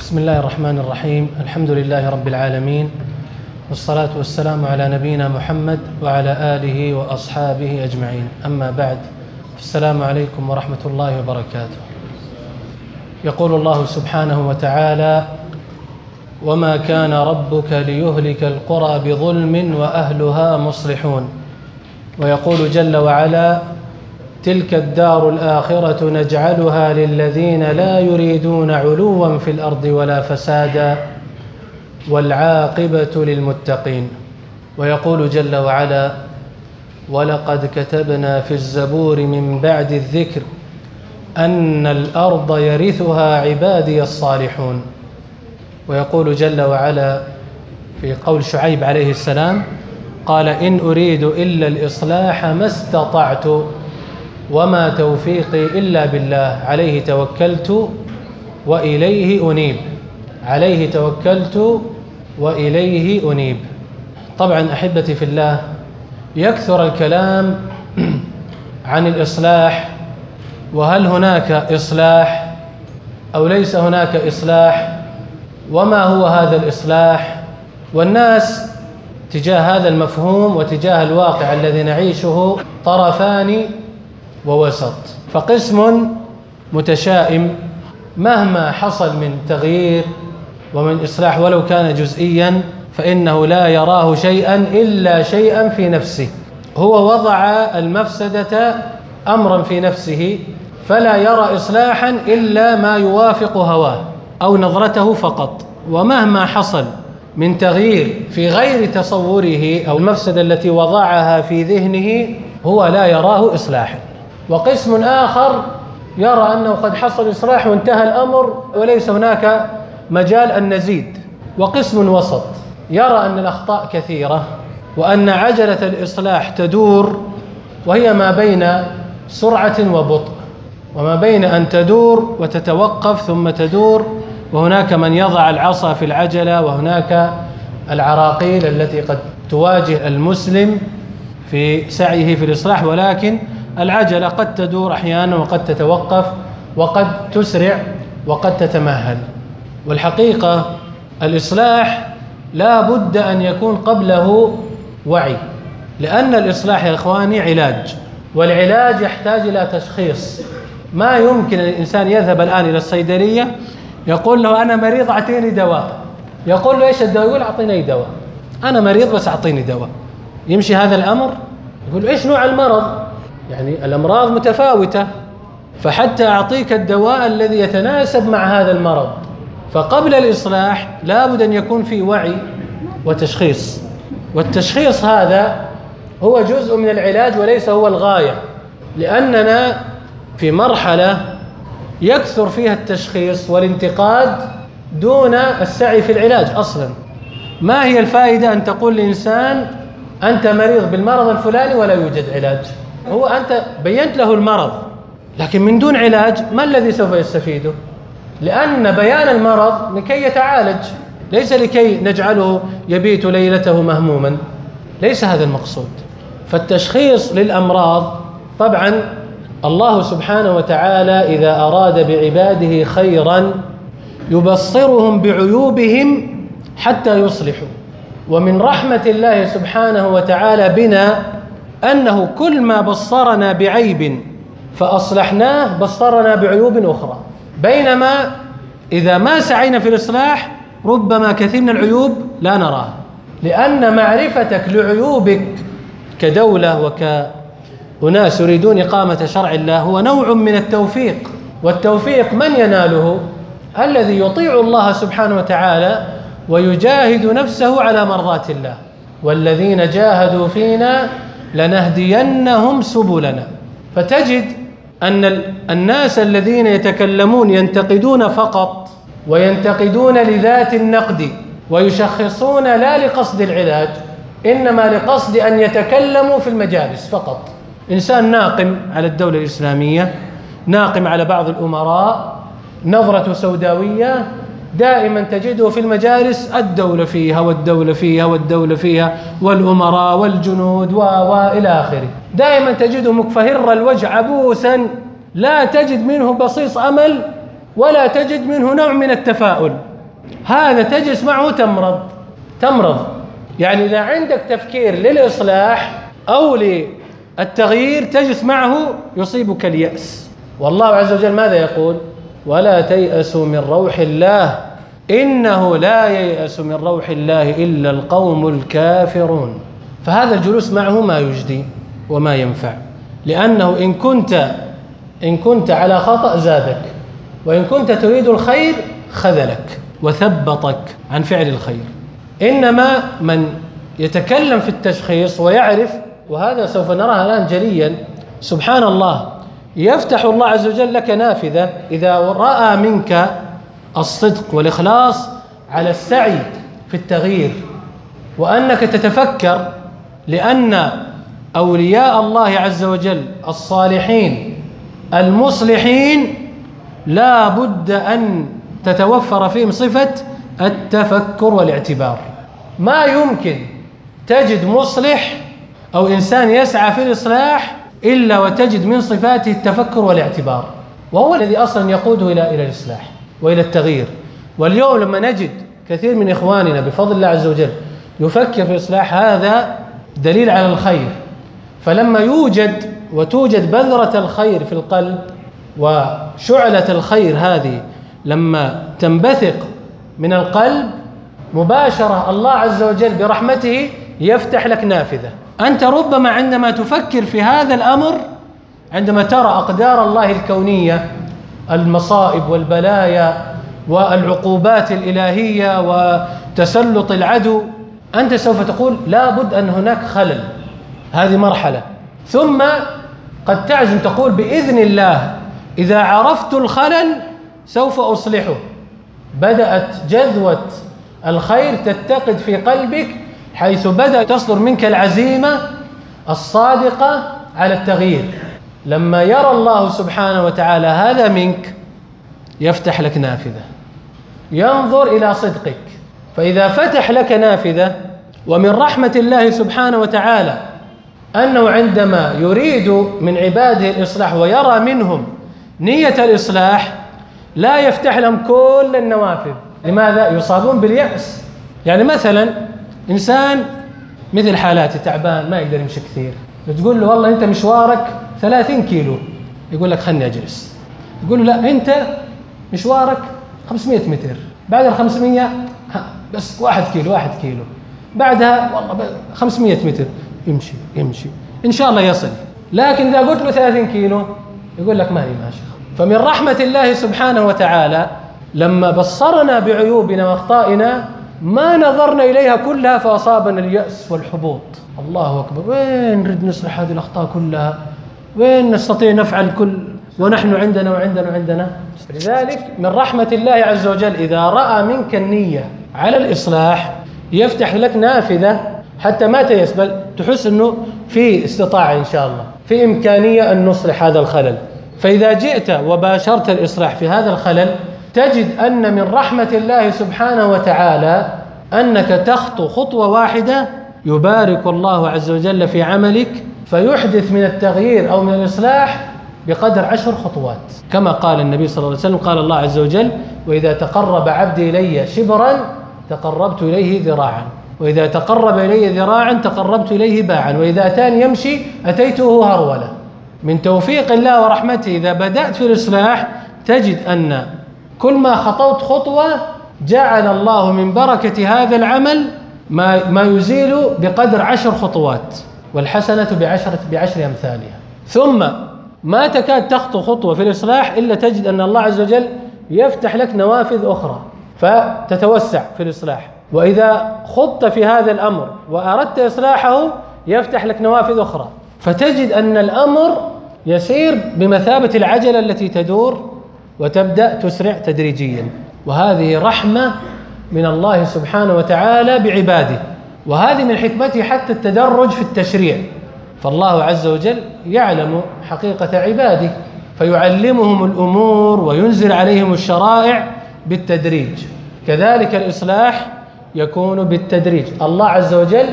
بسم الله الرحمن الرحيم. الحمد لله رب العالمين والصلاة والسلام على نبينا محمد وعلى آله وأصحابه أجمعين. أما بعد السلام عليكم ورحمة الله وبركاته. يقول الله سبحانه وتعالى وما كان ربك ليهلك القرى بظلم وأهلها مصلحون. ويقول جل وعلا تلك الدار الآخرة نجعلها للذين لا يريدون علوا في الأرض ولا فسادا والعاقبة للمتقين. ويقول جل وعلا ولقد كتبنا في الزبور من بعد الذكر أن الأرض يرثها عبادي الصالحون. ويقول جل وعلا في قول شعيب عليه السلام قال إن أريد إلا الإصلاح ما استطعت وما توفيقي إلا بالله. عليه توكلت وإليه أنيب. عليه توكلت وإليه أنيب. طبعا أحبتي في الله يكثر الكلام عن الإصلاح وهل هناك إصلاح أو ليس هناك إصلاح؟ وما هو هذا الإصلاح؟ والناس تجاه هذا المفهوم وتجاه الواقع الذي نعيشه طرفان ووسط. فقسم متشائم مهما حصل من تغيير ومن إصلاح ولو كان جزئيا فإنه لا يراه شيئا إلا شيئا في نفسه. هو وضع المفسدة أمرا في نفسه فلا يرى إصلاحا إلا ما يوافق هواه أو نظرته فقط. ومهما حصل من تغيير في غير تصوره أو المفسدة التي وضعها في ذهنه هو لا يراه إصلاحا. وقسم آخر يرى أنه قد حصل إصلاح وانتهى الأمر وليس هناك مجال أن نزيد. وقسم وسط يرى أن الأخطاء كثيرة وأن عجلة الإصلاح تدور وهي ما بين سرعة وبطء وما بين أن تدور وتتوقف ثم تدور وهناك من يضع العصا في العجلة وهناك العراقيل التي قد تواجه المسلم في سعيه في الإصلاح. ولكن العجلة قد تدور أحيانا وقد تتوقف وقد تسرع وقد تتمهل. والحقيقة الإصلاح لا بد أن يكون قبله وعي لأن الإصلاح يا إخواني علاج والعلاج يحتاج إلى تشخيص. ما يمكن الإنسان يذهب الآن إلى الصيدلية يقول له أنا مريض أعطيني دواء يقول له إيش الدواء؟ يقول أعطيني دواء. أنا مريض بس أعطيني دواء. يمشي هذا الأمر؟ يقول إيش نوع المرض؟ يعني الأمراض متفاوتة فحتى أعطيك الدواء الذي يتناسب مع هذا المرض. فقبل الإصلاح لابد أن يكون في وعي وتشخيص. والتشخيص هذا هو جزء من العلاج وليس هو الغاية. لأننا في مرحلة يكثر فيها التشخيص والانتقاد دون السعي في العلاج أصلا. ما هي الفائدة أن تقول لإنسان أنت مريض بالمرض الفلاني ولا يوجد علاج؟ هو أنت بينت له المرض لكن من دون علاج ما الذي سوف يستفيده؟ لأن بيان المرض لكي يتعالج ليس لكي نجعله يبيت ليلته مهموما ليس هذا المقصود. فالتشخيص للأمراض طبعا الله سبحانه وتعالى إذا أراد بعباده خيرا يبصرهم بعيوبهم حتى يصلحوا. ومن رحمة الله سبحانه وتعالى بنا أنه كل ما بصرنا بعيب فأصلحناه بصرنا بعيوب أخرى. بينما إذا ما سعينا في الإصلاح ربما كثير من العيوب لا نراها. لأن معرفتك لعيوبك كدولة وكأناس يريدون إقامة شرع الله هو نوع من التوفيق. والتوفيق من يناله؟ الذي يطيع الله سبحانه وتعالى ويجاهد نفسه على مرضات الله. والذين جاهدوا فينا لنهدينهم سبلنا. فتجد أن الناس الذين يتكلمون ينتقدون فقط وينتقدون لذات النقد ويشخصون لا لقصد العلاج إنما لقصد أن يتكلموا في المجالس فقط. إنسان ناقم على الدولة الإسلامية ناقم على بعض الأمراء نظرة سوداوية دائما تجده في المجالس الدولة فيها والدولة فيها والدولة فيها والأمراء والجنود وإلى آخره. دائما تجده مكفهر الوجه عبوسا لا تجد منه بصيص أمل ولا تجد منه نوع من التفاؤل. هذا تجلس معه تمرض تمرض. يعني إذا عندك تفكير للإصلاح أو للتغيير تجلس معه يصيبك اليأس. والله عز وجل ماذا يقول؟ ولا تيأسوا من روح الله. إنه لا ييأس من روح الله إلا القوم الكافرون. فهذا الجلوس معه ما يجدي وما ينفع. لأنه إن كنت إن كنت على خطأ زادك. وإن كنت تريد الخير خذلك وثبطك عن فعل الخير. إنما من يتكلم في التشخيص ويعرف وهذا سوف نراه الآن جليا سبحان الله يفتح الله عز وجل لك نافذة إذا رأى منك الصدق والإخلاص على السعي في التغيير. وأنك تتفكر لأن أولياء الله عز وجل الصالحين المصلحين لا بد أن تتوفر فيهم صفة التفكر والاعتبار. ما يمكن تجد مصلح أو إنسان يسعى في الإصلاح إلا وتجد من صفاته التفكر والاعتبار وهو الذي أصلا يقوده إلى إلى الإصلاح وإلى التغيير. واليوم لما نجد كثير من إخواننا بفضل الله عز وجل يفكر في الإصلاح هذا دليل على الخير. فلما يوجد وتوجد بذرة الخير في القلب وشعلة الخير هذه لما تنبثق من القلب مباشرة الله عز وجل برحمته يفتح لك نافذة. أنت ربما عندما تفكر في هذا الأمر عندما ترى أقدار الله الكونية المصائب والبلايا والعقوبات الإلهية وتسلط العدو أنت سوف تقول لا بد أن هناك خلل هذه مرحلة. ثم قد تعزم تقول بإذن الله إذا عرفت الخلل سوف أصلحه. بدأت جذوة الخير تتقد في قلبك حيث بدأ تصدر منك العزيمة الصادقة على التغيير. لما يرى الله سبحانه وتعالى هذا منك يفتح لك نافذة. ينظر إلى صدقك. فإذا فتح لك نافذة ومن رحمة الله سبحانه وتعالى أنه عندما يريد من عباده الإصلاح ويرى منهم نية الإصلاح لا يفتح لهم كل النوافذ. لماذا؟ يصابون باليأس. يعني مثلا إنسان مثل حالاتي تعبان ما يقدر يمشي كثير. تقول له والله أنت مشوارك 30 كيلو. يقول لك خلني أجلس. يقول له لا أنت مشوارك 500 متر. بعد ال 500 بس واحد كيلو واحد كيلو. بعدها والله 500 متر. يمشي يمشي. إن شاء الله يصل. لكن إذا قلت له 30 كيلو يقول لك ما هي ماشي. فمن رحمة الله سبحانه وتعالى لما بصرنا بعيوبنا وأخطائنا ما نظرنا إليها كلها فأصابنا اليأس والحبوط. الله أكبر. وين نريد نصلح هذه الأخطاء كلها؟ وين نستطيع نفعل كل؟ ونحن عندنا وعندنا وعندنا. لذلك من رحمة الله عز وجل إذا رأى منك النية على الإصلاح يفتح لك نافذة حتى ما تيأس بل تحس إنه في استطاعة إن شاء الله في إمكانية أن نصلح هذا الخلل. فإذا جئت وباشرت الإصلاح في هذا الخلل تجد أن من رحمة الله سبحانه وتعالى أنك تخطو خطوة واحدة يبارك الله عز وجل في عملك فيحدث من التغيير أو من الإصلاح بقدر عشر خطوات. كما قال النبي صلى الله عليه وسلم قال الله عز وجل وإذا تقرب عبدي إلي شبرا تقربت إليه ذراعا وإذا تقرب إلي ذراعا تقربت إليه باعا وإذا أتاني يمشي أتيته هرولا من توفيق الله ورحمته إذا بدأت في الإصلاح تجد أن كل ما خطوت خطوة جعل الله من بركة هذا العمل ما ما يزيل بقدر عشر خطوات والحسنة بعشرة بعشر أمثالها. ثم ما تكاد تخطو خطوة في الإصلاح إلا تجد أن الله عز وجل يفتح لك نوافذ أخرى فتتوسع في الإصلاح. وإذا خضت في هذا الأمر وأردت إصلاحه يفتح لك نوافذ أخرى. فتجد أن الأمر يسير بمثابة العجلة التي تدور وتبدأ تسرع تدريجيا. وهذه رحمة من الله سبحانه وتعالى بعباده. وهذه من حكمته حتى التدرج في التشريع. فالله عز وجل يعلم حقيقة عباده فيعلمهم الأمور وينزل عليهم الشرائع بالتدريج. كذلك الإصلاح يكون بالتدريج. الله عز وجل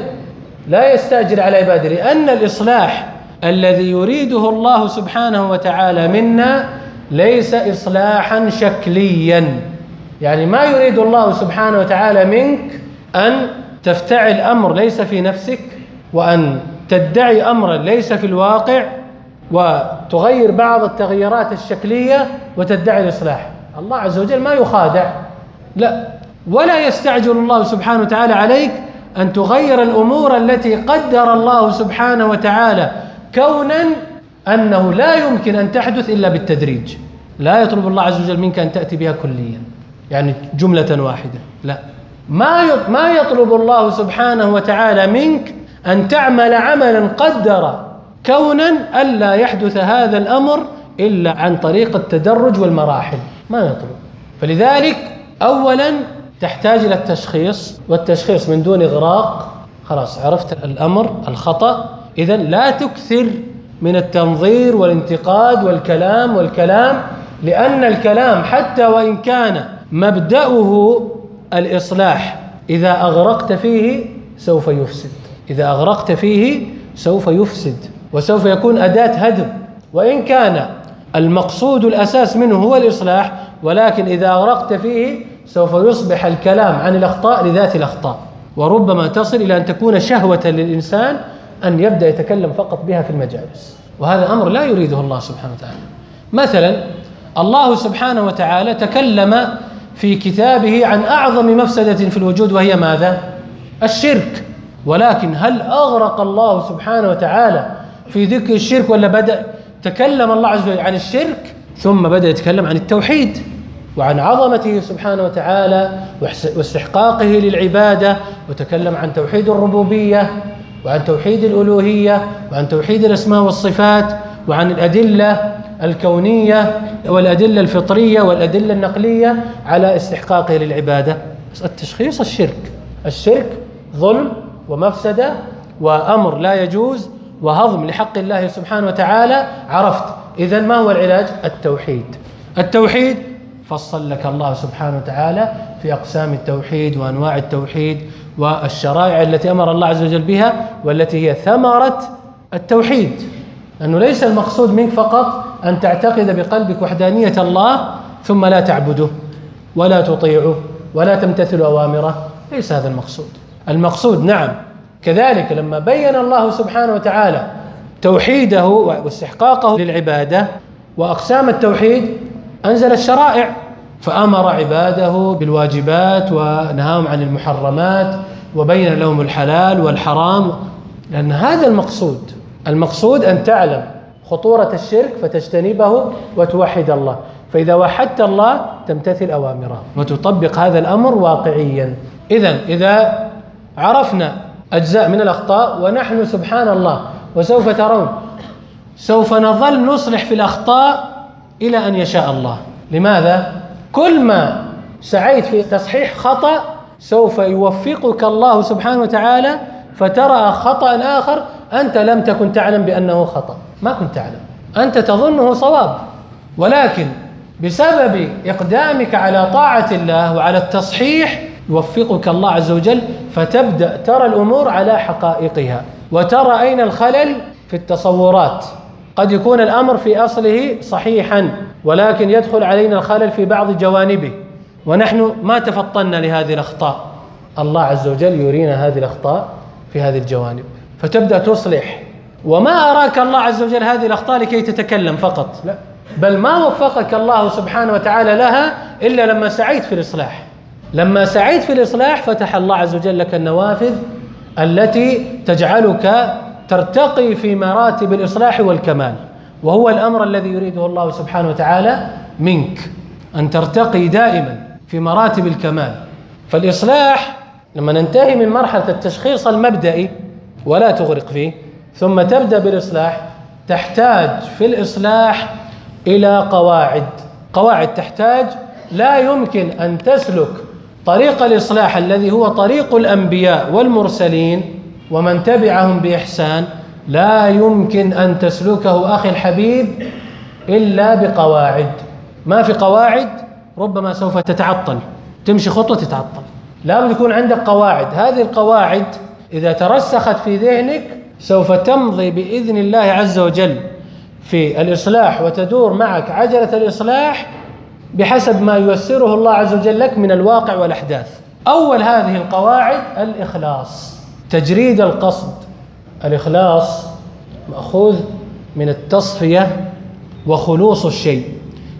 لا يستاجر على عباده لأن الإصلاح الذي يريده الله سبحانه وتعالى منا ليس إصلاحا شكليا. يعني ما يريد الله سبحانه وتعالى منك أن تفتعل أمر ليس في نفسك وأن تدعي أمرا ليس في الواقع وتغير بعض التغييرات الشكلية وتدعي الإصلاح. الله عز وجل ما يخادع. لا. ولا يستعجل الله سبحانه وتعالى عليك أن تغير الأمور التي قدر الله سبحانه وتعالى كونا أنه لا يمكن أن تحدث إلا بالتدريج. لا يطلب الله عز وجل منك أن تأتي بها كليا. يعني جملة واحدة. لا. ما ما يطلب الله سبحانه وتعالى منك أن تعمل عملا قدر كونا ألا يحدث هذا الأمر إلا عن طريق التدرج والمراحل. ما يطلب. فلذلك أولا تحتاج إلى التشخيص والتشخيص من دون إغراق. خلاص عرفت الأمر الخطأ. إذا لا تكثر من التنظير والانتقاد والكلام والكلام لأن الكلام حتى وإن كان مبدأه الإصلاح. إذا أغرقت فيه سوف يفسد. إذا أغرقت فيه سوف يفسد. وسوف يكون أداة هدم. وإن كان المقصود الأساس منه هو الإصلاح ولكن إذا أغرقت فيه سوف يصبح الكلام عن الأخطاء لذات الأخطاء. وربما تصل إلى أن تكون شهوة للإنسان أن يبدأ يتكلم فقط بها في المجالس. وهذا أمر لا يريده الله سبحانه وتعالى. مثلا الله سبحانه وتعالى تكلم في كتابه عن أعظم مفسدة في الوجود وهي ماذا؟ الشرك ولكن هل أغرق الله سبحانه وتعالى في ذكر الشرك ولا بدأ تكلم الله عز وجل عن الشرك ثم بدأ يتكلم عن التوحيد وعن عظمته سبحانه وتعالى واستحقاقه للعبادة وتكلم عن توحيد الربوبية وعن توحيد الألوهية وعن توحيد الأسماء والصفات وعن الأدلة الكونية والأدلة الفطرية والأدلة النقلية على استحقاقه للعبادة. التشخيص الشرك. الشرك ظلم ومفسدة وأمر لا يجوز وهضم لحق الله سبحانه وتعالى. عرفت. إذا ما هو العلاج؟ التوحيد. التوحيد فصل لك الله سبحانه وتعالى في أقسام التوحيد وأنواع التوحيد والشرائع التي أمر الله عز وجل بها والتي هي ثمرة التوحيد. أنه ليس المقصود منك فقط أن تعتقد بقلبك وحدانية الله ثم لا تعبده ولا تطيعه ولا تمتثل أوامره. ليس هذا المقصود. المقصود نعم كذلك لما بين الله سبحانه وتعالى توحيده واستحقاقه للعبادة وأقسام التوحيد أنزل الشرائع فأمر عباده بالواجبات ونهاهم عن المحرمات وبين لهم الحلال والحرام. لأن هذا المقصود المقصود أن تعلم خطورة الشرك فتجتنبه وتوحد الله. فإذا وحدت الله تمتثل أوامره وتطبق هذا الأمر واقعيا. إذا إذا عرفنا أجزاء من الأخطاء ونحن سبحان الله وسوف ترون سوف نظل نصلح في الأخطاء إلى أن يشاء الله. لماذا؟ كل ما سعيت في تصحيح خطأ سوف يوفقك الله سبحانه وتعالى فترى خطأ آخر أنت لم تكن تعلم بأنه خطأ. ما كنت تعلم. أنت تظنه صواب. ولكن بسبب إقدامك على طاعة الله وعلى التصحيح يوفقك الله عز وجل فتبدأ ترى الأمور على حقائقها. وترى أين الخلل؟ في التصورات. قد يكون الأمر في أصله صحيحا ولكن يدخل علينا الخلل في بعض جوانبه. ونحن ما تفطنا لهذه الأخطاء. الله عز وجل يرينا هذه الأخطاء في هذه الجوانب. فتبدأ تصلح. وما أراك الله عز وجل هذه الأخطاء لكي تتكلم فقط. لا. بل ما وفقك الله سبحانه وتعالى لها إلا لما سعيت في الإصلاح. لما سعيت في الإصلاح فتح الله عز وجل لك النوافذ التي تجعلك ترتقي في مراتب الإصلاح والكمال. وهو الأمر الذي يريده الله سبحانه وتعالى منك. أن ترتقي دائما في مراتب الكمال. فالإصلاح لما ننتهي من مرحلة التشخيص المبدئي ولا تغرق فيه ثم تبدأ بالإصلاح تحتاج في الإصلاح إلى قواعد. قواعد تحتاج لا يمكن أن تسلك طريق الإصلاح الذي هو طريق الأنبياء والمرسلين ومن تبعهم بإحسان. لا يمكن أن تسلكه أخي الحبيب إلا بقواعد. ما في قواعد؟ ربما سوف تتعطل. تمشي خطوة تتعطل. لابد يكون عندك قواعد. هذه القواعد إذا ترسخت في ذهنك سوف تمضي بإذن الله عز وجل في الإصلاح وتدور معك عجلة الإصلاح بحسب ما ييسره الله عز وجل لك من الواقع والأحداث. أول هذه القواعد الإخلاص تجريد القصد. الإخلاص مأخوذ من التصفية وخلوص الشيء.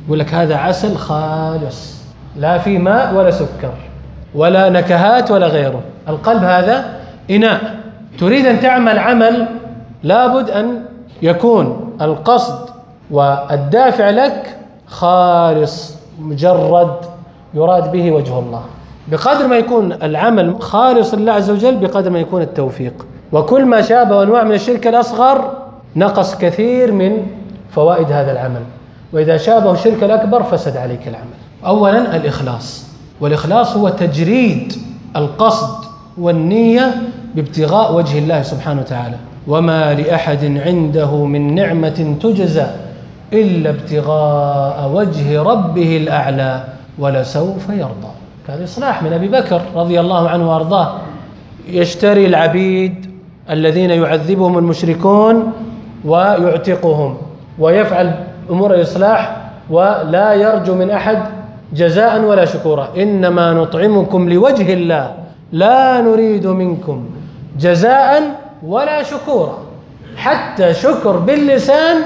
يقول لك هذا عسل خالص لا في ماء ولا سكر ولا نكهات ولا غيره. القلب هذا إناء. تريد أن تعمل عمل لابد أن يكون القصد والدافع لك خالص مجرد يراد به وجه الله. بقدر ما يكون العمل خالص لله عز وجل بقدر ما يكون التوفيق. وكل ما شابه انواع من الشرك الأصغر نقص كثير من فوائد هذا العمل. وإذا شابه الشرك الأكبر فسد عليك العمل. اولا الإخلاص. والإخلاص هو تجريد القصد والنية بابتغاء وجه الله سبحانه وتعالى. وما لاحد عنده من نعمه تجزى الا ابتغاء وجه ربه الاعلى ولسوف يرضى. كان إصلاح من أبي بكر رضي الله عنه وأرضاه. يشتري العبيد الذين يعذبهم المشركون ويعتقهم ويفعل أمور الإصلاح ولا يرجو من أحد جزاء ولا شكورا. إنما نطعمكم لوجه الله. لا نريد منكم جزاء ولا شكورا. حتى شكر باللسان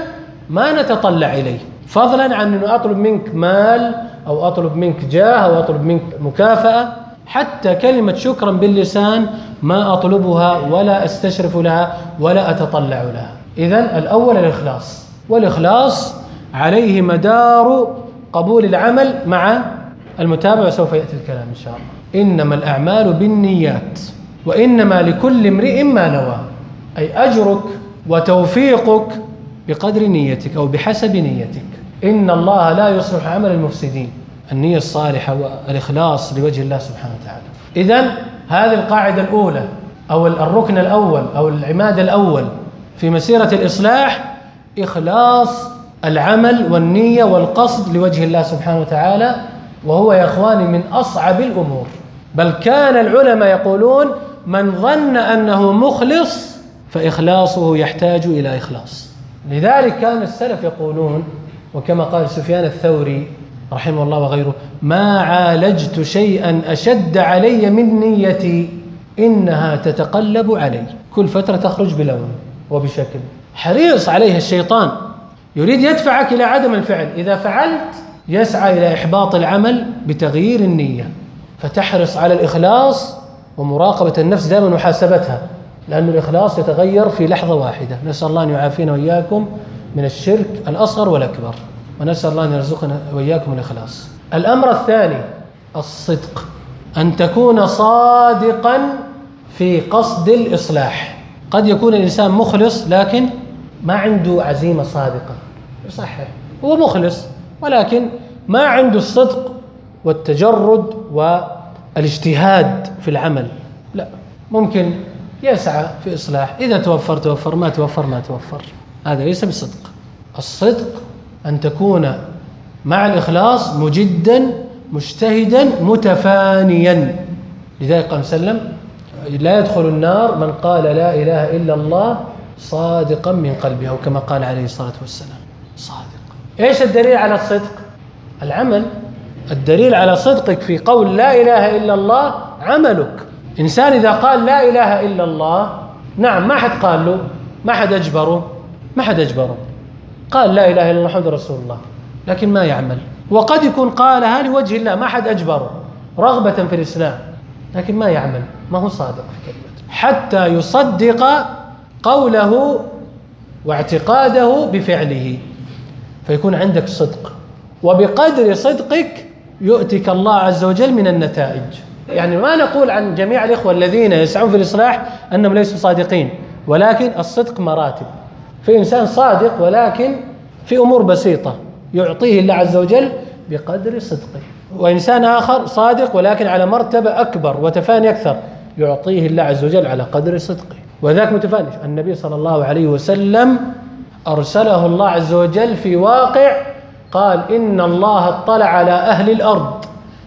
ما نتطلع إليه. فضلا عن أنه أطلب منك مال أو أطلب منك جاه أو أطلب منك مكافأة. حتى كلمة شكرا باللسان ما أطلبها ولا أستشرف لها ولا أتطلع لها. إذا الأول الإخلاص. والإخلاص عليه مدار قبول العمل مع المتابعة وسوف يأتي الكلام إن شاء الله. إنما الأعمال بالنيات. وإنما لكل امرئ ما نوى أي أجرك وتوفيقك بقدر نيتك أو بحسب نيتك. إن الله لا يصلح عمل المفسدين. النية الصالحة والإخلاص لوجه الله سبحانه وتعالى. إذا هذه القاعدة الأولى أو الركن الأول أو العماد الأول في مسيرة الإصلاح إخلاص العمل والنية والقصد لوجه الله سبحانه وتعالى وهو يا إخواني من أصعب الأمور. بل كان العلماء يقولون من ظن أنه مخلص فإخلاصه يحتاج إلى إخلاص. لذلك كان السلف يقولون وكما قال سفيان الثوري رحمه الله وغيره ما عالجت شيئا أشد علي من نيتي إنها تتقلب علي. كل فترة تخرج بلون وبشكل. حريص عليها الشيطان. يريد يدفعك إلى عدم الفعل. إذا فعلت يسعى إلى إحباط العمل بتغيير النية. فتحرص على الإخلاص ومراقبة النفس دائما محاسبتها لأن الإخلاص يتغير في لحظة واحدة. نسأل الله أن يعافينا وإياكم من الشرك الأصغر والأكبر ونسأل الله أن يرزقنا وإياكم الإخلاص. الأمر الثاني الصدق. أن تكون صادقا في قصد الإصلاح. قد يكون الإنسان مخلص لكن ما عنده عزيمة صادقة. يصحح. هو مخلص ولكن ما عنده الصدق والتجرد والاجتهاد في العمل. لا ممكن يسعى في إصلاح. إذا توفر توفر. ما توفر ما توفر. هذا ليس بصدق. الصدق أن تكون مع الإخلاص مجدا مجتهدا متفانيا. لذلك قال وسلم لا يدخل النار من قال لا إله إلا الله صادقا من قلبه أو كما قال عليه الصلاة والسلام صادق. إيش الدليل على الصدق؟ العمل الدليل على صدقك في قول لا إله إلا الله عملك. إنسان إذا قال لا إله إلا الله نعم ما حد قال له ما حد أجبره ما حد أجبره. قال لا إله إلا الله محمد رسول الله لكن ما يعمل. وقد يكون قالها لوجه الله ما حد أجبره رغبة في الإسلام لكن ما يعمل ما هو صادق في كلمته حتى يصدق قوله واعتقاده بفعله. فيكون عندك صدق. وبقدر صدقك يؤتك الله عز وجل من النتائج. يعني ما نقول عن جميع الإخوة الذين يسعون في الإصلاح أنهم ليسوا صادقين ولكن الصدق مراتب. في إنسان صادق ولكن في أمور بسيطة يعطيه الله عز وجل بقدر صدقه. وإنسان آخر صادق ولكن على مرتبة أكبر وتفاني أكثر يعطيه الله عز وجل على قدر صدقه. وذاك متفاني. النبي صلى الله عليه وسلم أرسله الله عز وجل في واقع قال إن الله اطلع على أهل الأرض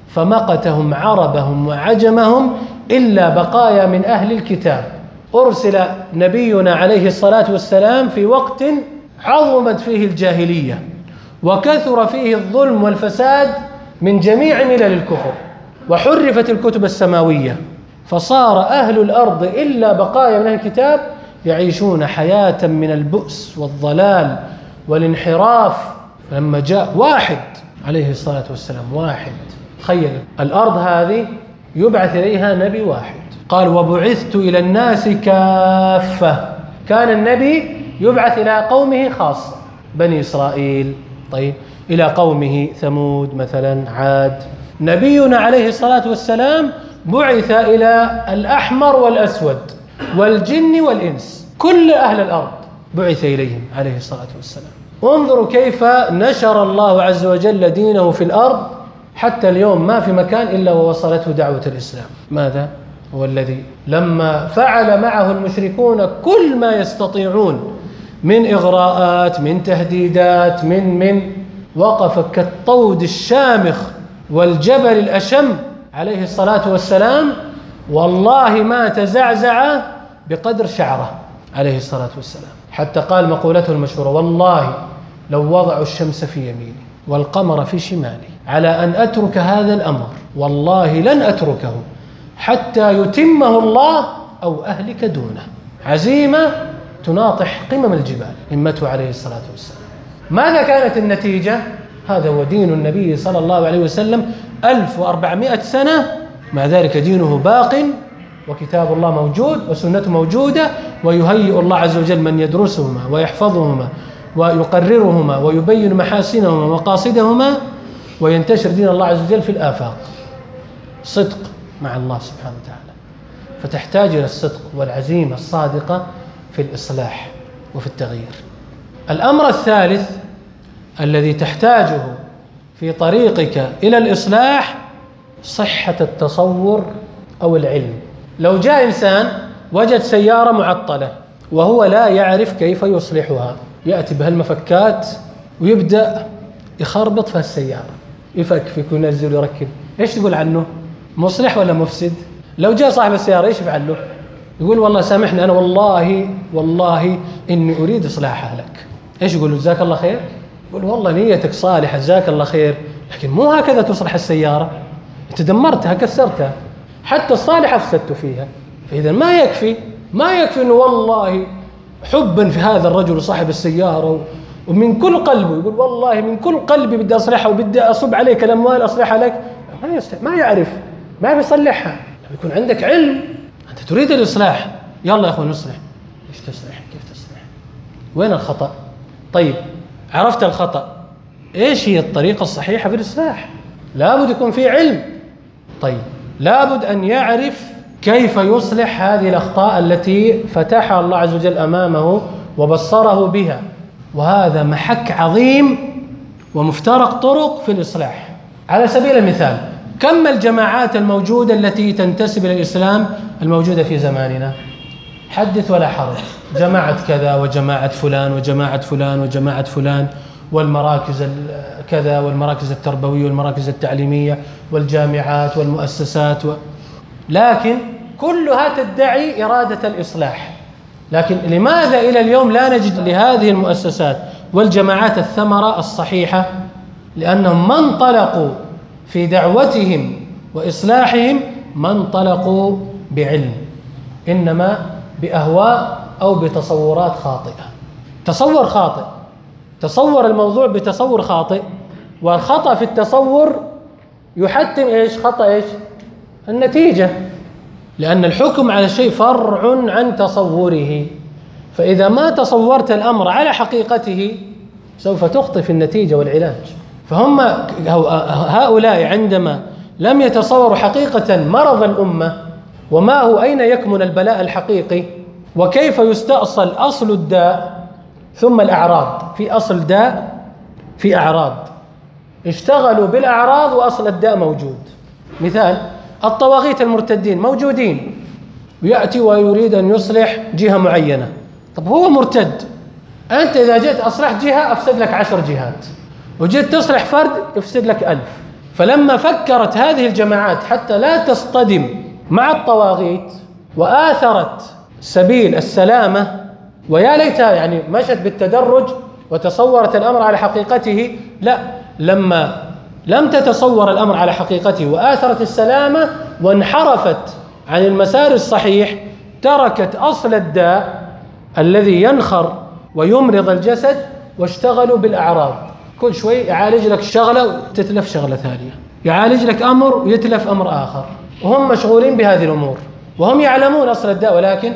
فمقتهم عربهم وعجمهم إلا بقايا من أهل الكتاب. أرسل نبينا عليه الصلاة والسلام في وقت عظمت فيه الجاهلية وكثر فيه الظلم والفساد من جميع ملل الكفر وحرفت الكتب السماوية. فصار أهل الأرض إلا بقايا من الكتاب يعيشون حياة من البؤس والضلال والانحراف لما جاء واحد عليه الصلاة والسلام واحد. تخيل الأرض هذه يبعث إليها نبي واحد. قال وبعثت إلى الناس كافة. كان النبي يبعث إلى قومه خاصة. بني إسرائيل طيب إلى قومه ثمود مثلا عاد. نبينا عليه الصلاة والسلام بعث إلى الأحمر والأسود والجن والإنس. كل أهل الأرض بعث إليهم عليه الصلاة والسلام. انظروا كيف نشر الله عز وجل دينه في الأرض حتى اليوم ما في مكان إلا ووصلته دعوة الإسلام ماذا؟ هو الذي لما فعل معه المشركون كل ما يستطيعون من إغراءات من تهديدات من من وقف كالطود الشامخ والجبل الأشم عليه الصلاة والسلام والله ما تزعزع بقدر شعره عليه الصلاة والسلام حتى قال مقولته المشهورة والله لو وضعوا الشمس في يميني والقمر في شمالي على أن أترك هذا الأمر والله لن أتركه حتى يتمه الله أو أهلك دونه. عزيمة تناطح قمم الجبال همته عليه الصلاة والسلام. ماذا كانت النتيجة؟ هذا هو دين النبي صلى الله عليه وسلم 1400 سنة. مع ذلك دينه باق وكتاب الله موجود وسنته موجودة ويهيئ الله عز وجل من يدرسهما ويحفظهما. ويقررهما ويبين محاسنهما ومقاصدهما وينتشر دين الله عز وجل في الآفاق. صدق مع الله سبحانه وتعالى. فتحتاج إلى الصدق والعزيمة الصادقة في الإصلاح وفي التغيير. الأمر الثالث الذي تحتاجه في طريقك إلى الإصلاح صحة التصور أو العلم. لو جاء إنسان وجد سيارة معطلة وهو لا يعرف كيف يصلحها يأتي بهالمفكات ويبدأ يخربط في السيارة يفكفك وينزل ويركب إيش تقول عنه؟ مصلح ولا مفسد؟ لو جاء صاحب السيارة إيش يفعل له؟ يقول والله سامحني أنا والله والله إني أريد اصلاحها لك. إيش يقول جزاك الله خير؟ يقول والله نيتك صالحة جزاك الله خير لكن مو هكذا تصلح السيارة أنت دمرتها كسرتها حتى الصالح أفسدت فيها فإذا ما يكفي ما يكفي إنه والله حبا في هذا الرجل صاحب السيارة ومن كل قلبه يقول والله من كل قلبي بدي اصلحها وبدي أصب عليك الاموال اصلحها لك ما يستطيع ما يعرف ما يعرف يصلحها. يكون عندك علم أنت تريد الإصلاح. يلا يا أخوان نصلح إيش تصلح؟ كيف تصلح؟ وين الخطأ؟ طيب عرفت الخطأ. إيش هي الطريقة الصحيحة في الإصلاح؟ لابد يكون في علم. طيب لابد أن يعرف كيف يصلح هذه الأخطاء التي فتحها الله عز وجل أمامه وبصره بها؟ وهذا محك عظيم ومفترق طرق في الإصلاح. على سبيل المثال كم الجماعات الموجودة التي تنتسب إلى الإسلام الموجودة في زماننا؟ حدث ولا حرج. جماعة كذا وجماعة فلان وجماعة فلان وجماعة فلان والمراكز كذا والمراكز التربوية والمراكز التعليمية والجامعات والمؤسسات و... لكن كلها تدعي إرادة الإصلاح. لكن لماذا إلى اليوم لا نجد لهذه المؤسسات والجماعات الثمرة الصحيحة؟ لأنهم ما انطلقوا في دعوتهم وإصلاحهم ما انطلقوا بعلم إنما بأهواء أو بتصورات خاطئة. تصور خاطئ. تصور الموضوع بتصور خاطئ والخطأ في التصور يحتم إيش؟ خطأ إيش؟ النتيجة. لأن الحكم على الشيء فرع عن تصوره. فإذا ما تصورت الأمر على حقيقته سوف تخطئ في النتيجة والعلاج. فهم هؤلاء عندما لم يتصوروا حقيقة مرض الأمة وما هو أين يكمن البلاء الحقيقي؟ وكيف يستأصل أصل الداء ثم الأعراض؟ في أصل داء في أعراض. اشتغلوا بالأعراض وأصل الداء موجود. مثال الطواغيت المرتدين موجودين. ويأتي ويريد أن يصلح جهة معينة. طب هو مرتد. أنت إذا جيت أصلح جهة أفسد لك عشر جهات. وجيت تصلح فرد يفسد لك ألف. فلما فكرت هذه الجماعات حتى لا تصطدم مع الطواغيت وآثرت سبيل السلامة ويا ليتها يعني مشت بالتدرج وتصورت الأمر على حقيقته لا لما لم تتصور الأمر على حقيقته وآثرت السلامة وانحرفت عن المسار الصحيح تركت أصل الداء الذي ينخر ويمرض الجسد واشتغلوا بالأعراض. كل شوي يعالج لك شغلة وتتلف شغلة ثانية. يعالج لك أمر ويتلف أمر آخر. وهم مشغولين بهذه الأمور. وهم يعلمون أصل الداء ولكن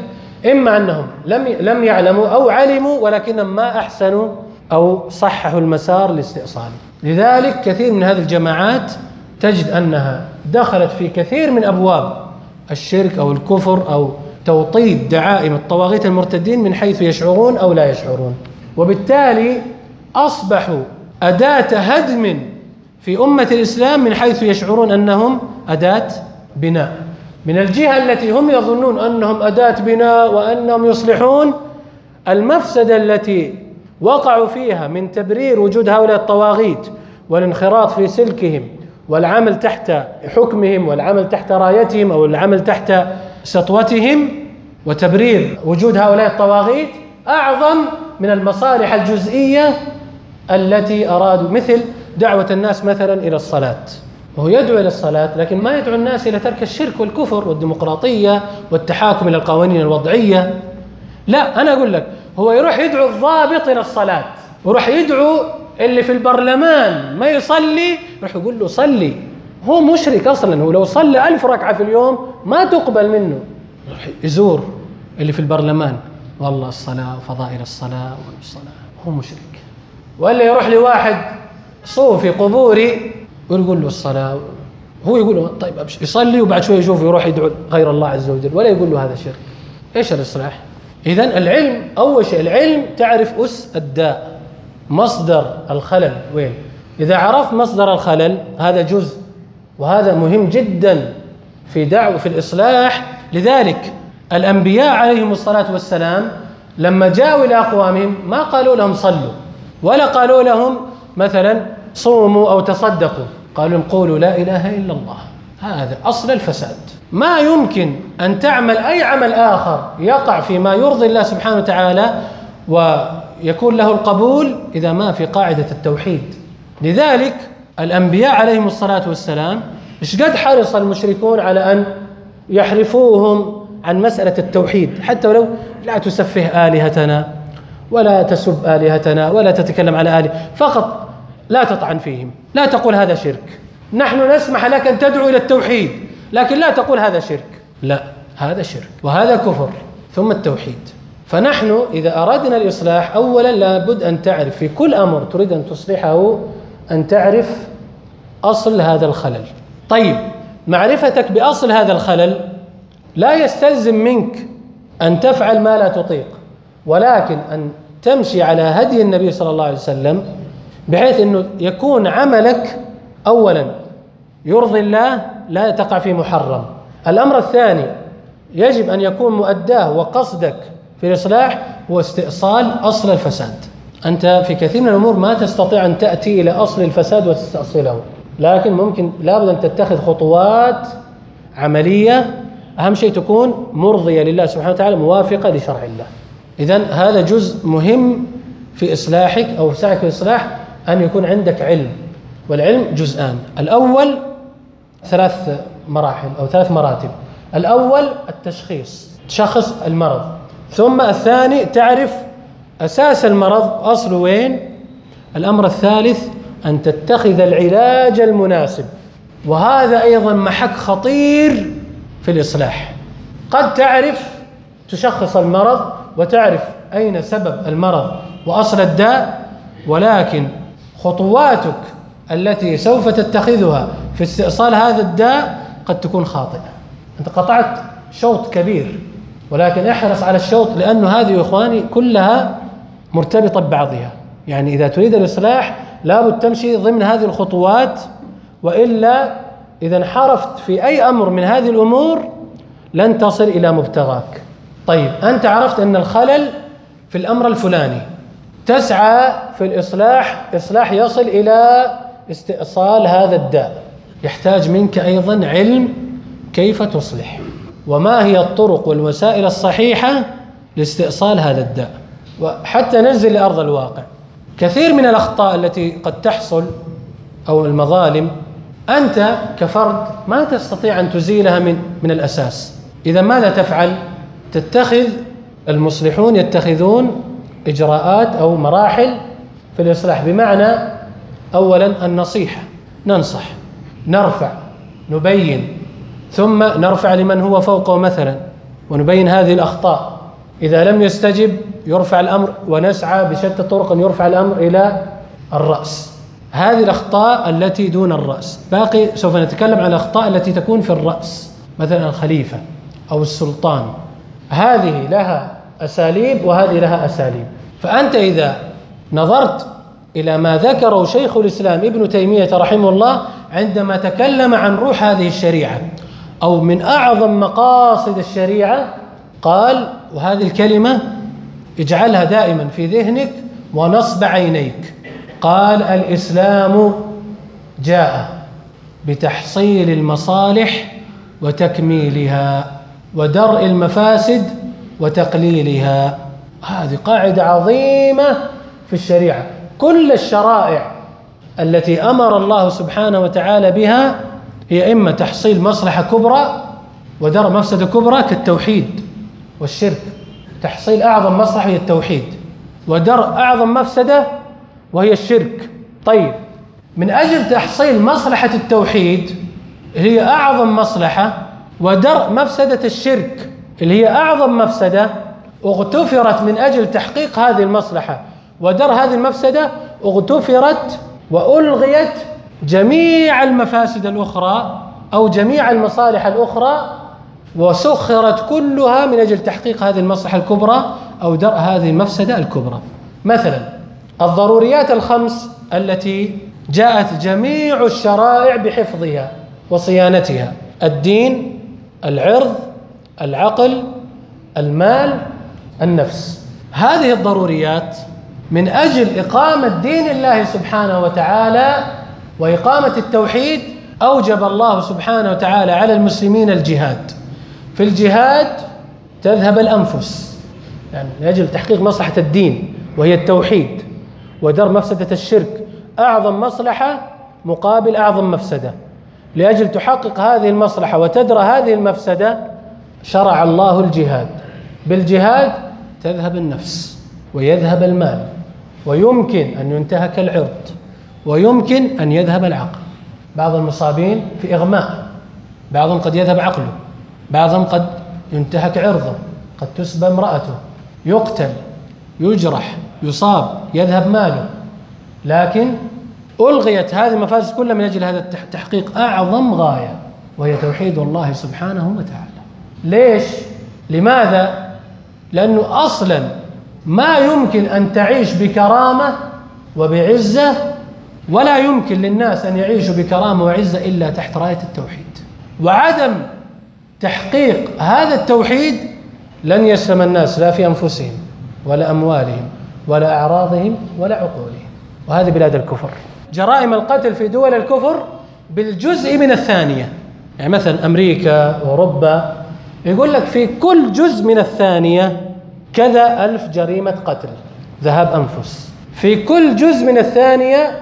إما أنهم لم لم يعلموا أو علموا ولكنهم ما أحسنوا أو صححوا المسار الاستئصالي لذلك كثير من هذه الجماعات تجد أنها دخلت في كثير من أبواب الشرك أو الكفر أو توطيد دعائم الطواغيت المرتدين من حيث يشعرون أو لا يشعرون. وبالتالي أصبحوا أداة هدم في أمة الإسلام من حيث يشعرون أنهم أداة بناء. من الجهة التي هم يظنون أنهم أداة بناء وأنهم يصلحون المفسدة التي وقعوا فيها من تبرير وجود هؤلاء الطواغيت والانخراط في سلكهم والعمل تحت حكمهم والعمل تحت رايتهم أو العمل تحت سطوتهم وتبرير وجود هؤلاء الطواغيت أعظم من المصالح الجزئية التي أرادوا مثل دعوة الناس مثلا إلى الصلاة. وهو يدعو إلى الصلاة لكن ما يدعو الناس إلى ترك الشرك والكفر والديمقراطية والتحاكم إلى القوانين الوضعية. لا أنا أقول لك هو يروح يدعو الضابط إلى الصلاة ويروح يدعو اللي في البرلمان ما يصلي يروح يقول له صلي. هو مشرك أصلا هو لو صلى ألف ركعة في اليوم ما تقبل منه. يروح يزور اللي في البرلمان. والله الصلاة وفضائل الصلاة والصلاة. هو مشرك. ولا يروح لواحد صوفي قبوري ويقول له الصلاة. هو يقول له طيب أبشر. يصلي وبعد شوي يشوف يروح يدعو غير الله عز وجل ولا يقول له هذا شرك. إيش الإصلاح؟ اذا العلم أول شيء العلم تعرف أس الداء مصدر الخلل وين؟ إذا عرفت مصدر الخلل هذا جزء وهذا مهم جدا في دعوة في الإصلاح لذلك الأنبياء عليهم الصلاة والسلام لما جاءوا إلى أقوامهم ما قالوا لهم صلوا ولا قالوا لهم مثلا صوموا أو تصدقوا قالوا قولوا لا إله إلا الله هذا أصل الفساد. ما يمكن أن تعمل أي عمل آخر يقع فيما يرضي الله سبحانه وتعالى ويكون له القبول إذا ما في قاعدة التوحيد. لذلك الأنبياء عليهم الصلاة والسلام إيش قد حرص المشركون على أن يحرفوهم عن مسألة التوحيد؟ حتى ولو لا تسفه آلهتنا ولا تسب آلهتنا ولا تتكلم على آله فقط لا تطعن فيهم لا تقول هذا شرك. نحن نسمح لك أن تدعو إلى التوحيد لكن لا تقول هذا شرك. لا هذا شرك وهذا كفر ثم التوحيد. فنحن إذا أردنا الإصلاح أولا لابد أن تعرف في كل أمر تريد أن تصلحه أن تعرف أصل هذا الخلل. طيب معرفتك بأصل هذا الخلل لا يستلزم منك أن تفعل ما لا تطيق ولكن أن تمشي على هدي النبي صلى الله عليه وسلم بحيث أنه يكون عملك أولا يرضي الله لا تقع في محرم. الأمر الثاني يجب أن يكون مؤداه وقصدك في الإصلاح هو استئصال أصل الفساد. أنت في كثير من الأمور ما تستطيع أن تأتي إلى أصل الفساد وتستأصله لكن ممكن لابد أن تتخذ خطوات عملية. أهم شيء تكون مرضية لله سبحانه وتعالى موافقة لشرع الله. إذا هذا جزء مهم في إصلاحك أو سعيك في الإصلاح أن يكون عندك علم. والعلم جزءان. الأول ثلاث مراحل أو ثلاث مراتب. الأول التشخيص تشخص المرض. ثم الثاني تعرف أساس المرض أصله وين؟ الأمر الثالث أن تتخذ العلاج المناسب. وهذا أيضا محك خطير في الإصلاح. قد تعرف تشخص المرض وتعرف أين سبب المرض وأصل الداء ولكن خطواتك التي سوف تتخذها في استئصال هذا الداء قد تكون خاطئة. أنت قطعت شوط كبير ولكن احرص على الشوط لأنه هذه يا إخواني كلها مرتبطة ببعضها. يعني إذا تريد الإصلاح لابد تمشي ضمن هذه الخطوات وإلا إذا انحرفت في أي أمر من هذه الأمور لن تصل إلى مبتغاك. طيب أنت عرفت أن الخلل في الأمر الفلاني. تسعى في الإصلاح إصلاح يصل إلى استئصال هذا الداء. يحتاج منك أيضا علم كيف تصلح. وما هي الطرق والوسائل الصحيحة لاستئصال هذا الداء؟ وحتى ننزل لأرض الواقع. كثير من الأخطاء التي قد تحصل أو المظالم أنت كفرد ما تستطيع أن تزيلها من من الأساس. إذا ماذا تفعل؟ تتخذ المصلحون يتخذون إجراءات أو مراحل في الإصلاح. بمعنى أولا النصيحة ننصح نرفع نبين ثم نرفع لمن هو فوقه مثلا ونبين هذه الأخطاء. إذا لم يستجب يرفع الأمر ونسعى بشتى الطرق أن يرفع الأمر إلى الرأس. هذه الأخطاء التي دون الرأس. باقي سوف نتكلم عن الأخطاء التي تكون في الرأس مثلا الخليفة أو السلطان. هذه لها أساليب وهذه لها أساليب. فأنت إذا نظرت إلى ما ذكره شيخ الإسلام ابن تيمية رحمه الله عندما تكلم عن روح هذه الشريعة أو من أعظم مقاصد الشريعة قال وهذه الكلمة اجعلها دائما في ذهنك ونصب عينيك. قال الإسلام جاء بتحصيل المصالح وتكميلها ودرء المفاسد وتقليلها. هذه قاعدة عظيمة في الشريعة. كل الشرائع التي أمر الله سبحانه وتعالى بها هي إما تحصيل مصلحة كبرى ودرء مفسدة كبرى كالتوحيد والشرك. تحصيل أعظم مصلحة هي التوحيد ودرء أعظم مفسدة وهي الشرك. طيب من أجل تحصيل مصلحة التوحيد هي أعظم مصلحة ودرء مفسدة الشرك اللي هي أعظم مفسدة اغتفرت من أجل تحقيق هذه المصلحة. ودرء هذه المفسدة اغتفرت وألغيت جميع المفاسد الأخرى أو جميع المصالح الأخرى وسخرت كلها من أجل تحقيق هذه المصلحة الكبرى أو درء هذه المفسدة الكبرى. مثلا الضروريات الخمس التي جاءت جميع الشرائع بحفظها وصيانتها الدين العرض العقل المال النفس. هذه الضروريات من أجل إقامة دين الله سبحانه وتعالى وإقامة التوحيد أوجب الله سبحانه وتعالى على المسلمين الجهاد. في الجهاد تذهب الأنفس. يعني لاجل تحقيق مصلحة الدين وهي التوحيد ودر مفسدة الشرك أعظم مصلحة مقابل أعظم مفسدة. لأجل تحقق هذه المصلحة وتدرى هذه المفسدة شرع الله الجهاد. بالجهاد تذهب النفس ويذهب المال. ويمكن أن ينتهك العرض ويمكن أن يذهب العقل بعض المصابين في إغماء بعضهم قد يذهب عقله بعضهم قد ينتهك عرضه قد تسبى امرأته يقتل يجرح يصاب يذهب ماله لكن ألغيت هذه المفاسد كلها من أجل هذا التحقيق أعظم غاية وهي توحيد الله سبحانه وتعالى ليش؟ لماذا؟ لأنه أصلا ما يمكن أن تعيش بكرامة وبعزة ولا يمكن للناس أن يعيشوا بكرامة وعزة إلا تحت راية التوحيد. وعدم تحقيق هذا التوحيد لن يسلم الناس لا في أنفسهم ولا أموالهم ولا أعراضهم ولا عقولهم. وهذه بلاد الكفر. جرائم القتل في دول الكفر بالجزء من الثانية. يعني مثلا أمريكا أوروبا يقول لك في كل جزء من الثانية كذا ألف جريمة قتل ذهاب أنفس. في كل جزء من الثانية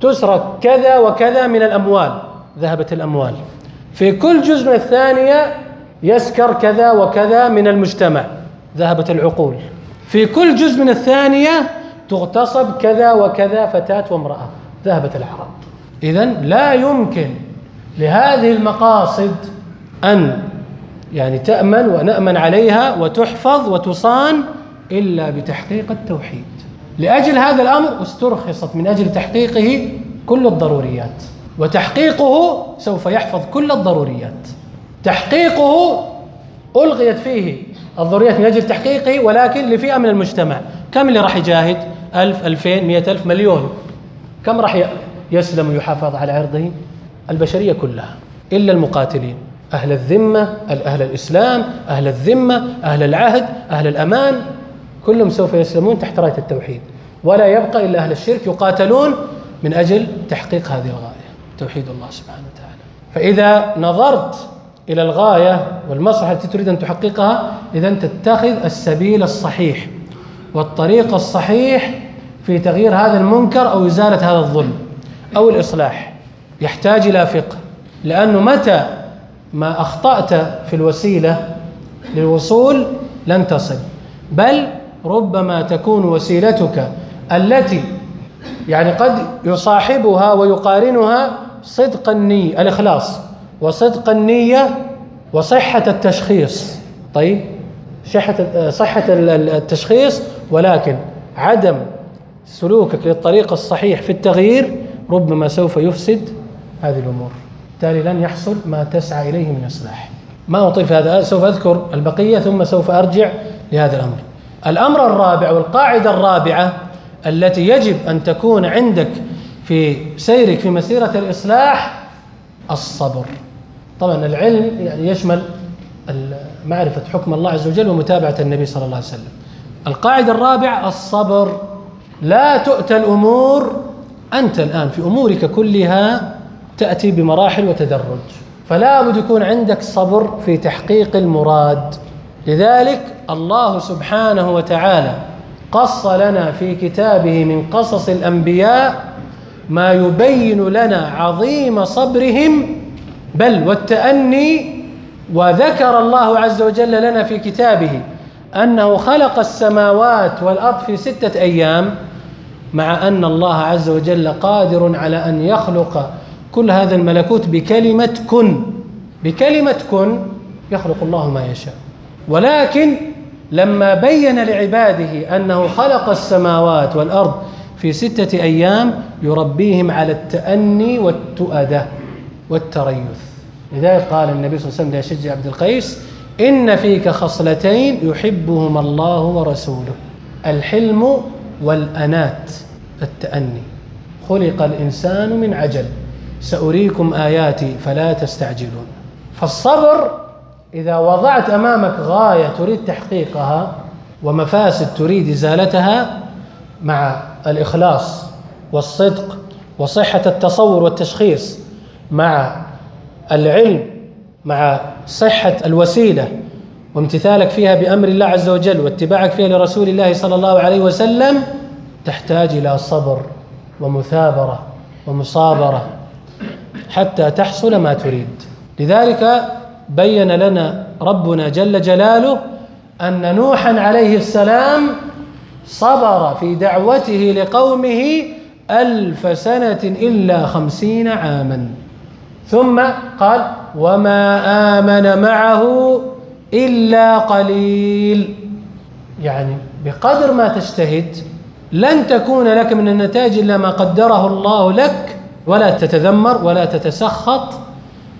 تسرق كذا وكذا من الأموال ذهبت الأموال. في كل جزء من الثانية يسكر كذا وكذا من المجتمع ذهبت العقول. في كل جزء من الثانية تغتصب كذا وكذا فتاة وامرأة ذهبت الأعراض إذا لا يمكن لهذه المقاصد أن يعني تأمن ونأمن عليها وتحفظ وتصان إلا بتحقيق التوحيد. لأجل هذا الأمر استرخصت من أجل تحقيقه كل الضروريات. وتحقيقه سوف يحفظ كل الضروريات. تحقيقه ألغيت فيه الضروريات من أجل تحقيقه ولكن لفئة من المجتمع. كم اللي راح يجاهد؟ ألف ألفين مئة ألف مليون. كم راح يسلم ويحافظ على عرضه؟ البشرية كلها إلا المقاتلين. أهل الذمة أهل الإسلام أهل الذمة أهل العهد أهل الأمان كلهم سوف يسلمون تحت راية التوحيد. ولا يبقى إلا أهل الشرك يقاتلون من أجل تحقيق هذه الغاية. توحيد الله سبحانه وتعالى. فإذا نظرت إلى الغاية والمصلحة التي تريد أن تحققها إذا تتخذ السبيل الصحيح والطريق الصحيح في تغيير هذا المنكر أو إزالة هذا الظلم أو الإصلاح. يحتاج إلى فقه. لأنه متى ما أخطأت في الوسيلة للوصول لن تصل. بل ربما تكون وسيلتك التي يعني قد يصاحبها ويقارنها صدق النية الإخلاص وصدق النية وصحة التشخيص. طيب صحة صحة التشخيص. ولكن عدم سلوكك للطريق الصحيح في التغيير ربما سوف يفسد هذه الأمور. بالتالي لن يحصل ما تسعى إليه من إصلاح. ما أطيل في هذا سوف أذكر البقية ثم سوف أرجع لهذا الأمر. الأمر الرابع والقاعدة الرابعة التي يجب أن تكون عندك في سيرك في مسيرة الإصلاح الصبر. طبعا العلم يعني يشمل معرفة حكم الله عز وجل ومتابعة النبي صلى الله عليه وسلم. القاعدة الرابعة الصبر. لا تؤتى الأمور أنت الآن في أمورك كلها تأتي بمراحل وتدرج. فلا بد يكون عندك صبر في تحقيق المراد. لذلك الله سبحانه وتعالى قص لنا في كتابه من قصص الأنبياء ما يبين لنا عظيم صبرهم بل والتأني وذكر الله عز وجل لنا في كتابه أنه خلق السماوات والأرض في ستة أيام مع أن الله عز وجل قادر على أن يخلق كل هذا الملكوت بكلمة كن. بكلمة كن يخلق الله ما يشاء. ولكن لما بين لعباده أنه خلق السماوات والأرض في ستة أيام يربيهم على التأني والتؤدة والتريث. لذلك قال النبي صلى الله عليه وسلم لأشج عبد القيس إن فيك خصلتين يحبهما الله ورسوله الحلم والأنات التأني. خلق الإنسان من عجل. سأريكم آياتي فلا تستعجلون. فالصبر إذا وضعت أمامك غاية تريد تحقيقها ومفاسد تريد إزالتها مع الإخلاص والصدق وصحة التصور والتشخيص مع العلم مع صحة الوسيلة وامتثالك فيها بأمر الله عز وجل واتباعك فيها لرسول الله صلى الله عليه وسلم تحتاج إلى صبر ومثابرة ومصابرة. حتى تحصل ما تريد. لذلك بين لنا ربنا جل جلاله أن نوحا عليه السلام صبر في دعوته لقومه ألف سنة إلا خمسين عاما. ثم قال وما آمن معه إلا قليل. يعني بقدر ما تجتهد لن تكون لك من النتائج إلا ما قدره الله لك ولا تتذمر ولا تتسخط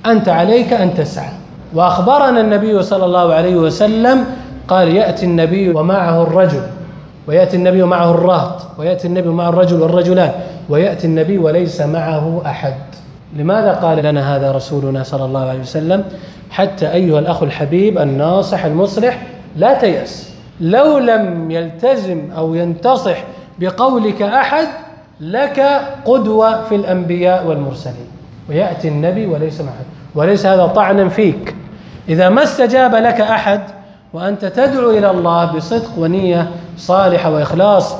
أنت عليك أن تسعى. وأخبرنا النبي صلى الله عليه وسلم قال يأتي النبي ومعه الرجل ويأتي النبي معه الرهط ويأتي النبي مع الرجل والرجلان ويأتي النبي وليس معه أحد. لماذا قال لنا هذا رسولنا صلى الله عليه وسلم؟ حتى أيها الأخ الحبيب الناصح المصلح لا تيأس. لو لم يلتزم أو ينتصح بقولك أحد لك قدوة في الأنبياء والمرسلين. ويأتي النبي وليس معه وليس هذا طعنا فيك. إذا ما استجاب لك أحد وأنت تدعو إلى الله بصدق ونية صالحة وإخلاص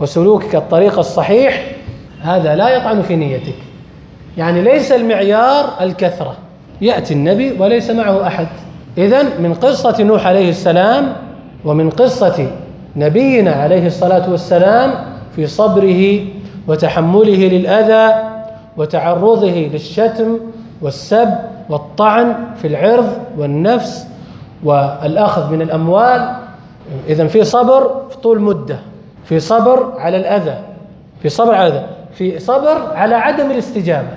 وسلوكك الطريق الصحيح هذا لا يطعن في نيتك. يعني ليس المعيار الكثرة. يأتي النبي وليس معه أحد. إذا من قصة نوح عليه السلام ومن قصة نبينا عليه الصلاة والسلام في صبره وتحمله للأذى وتعرضه للشتم والسب والطعن في العرض والنفس والأخذ من الأموال. إذا في صبر في طول مدة في صبر على الأذى في صبر على الأذى في صبر على عدم الاستجابة.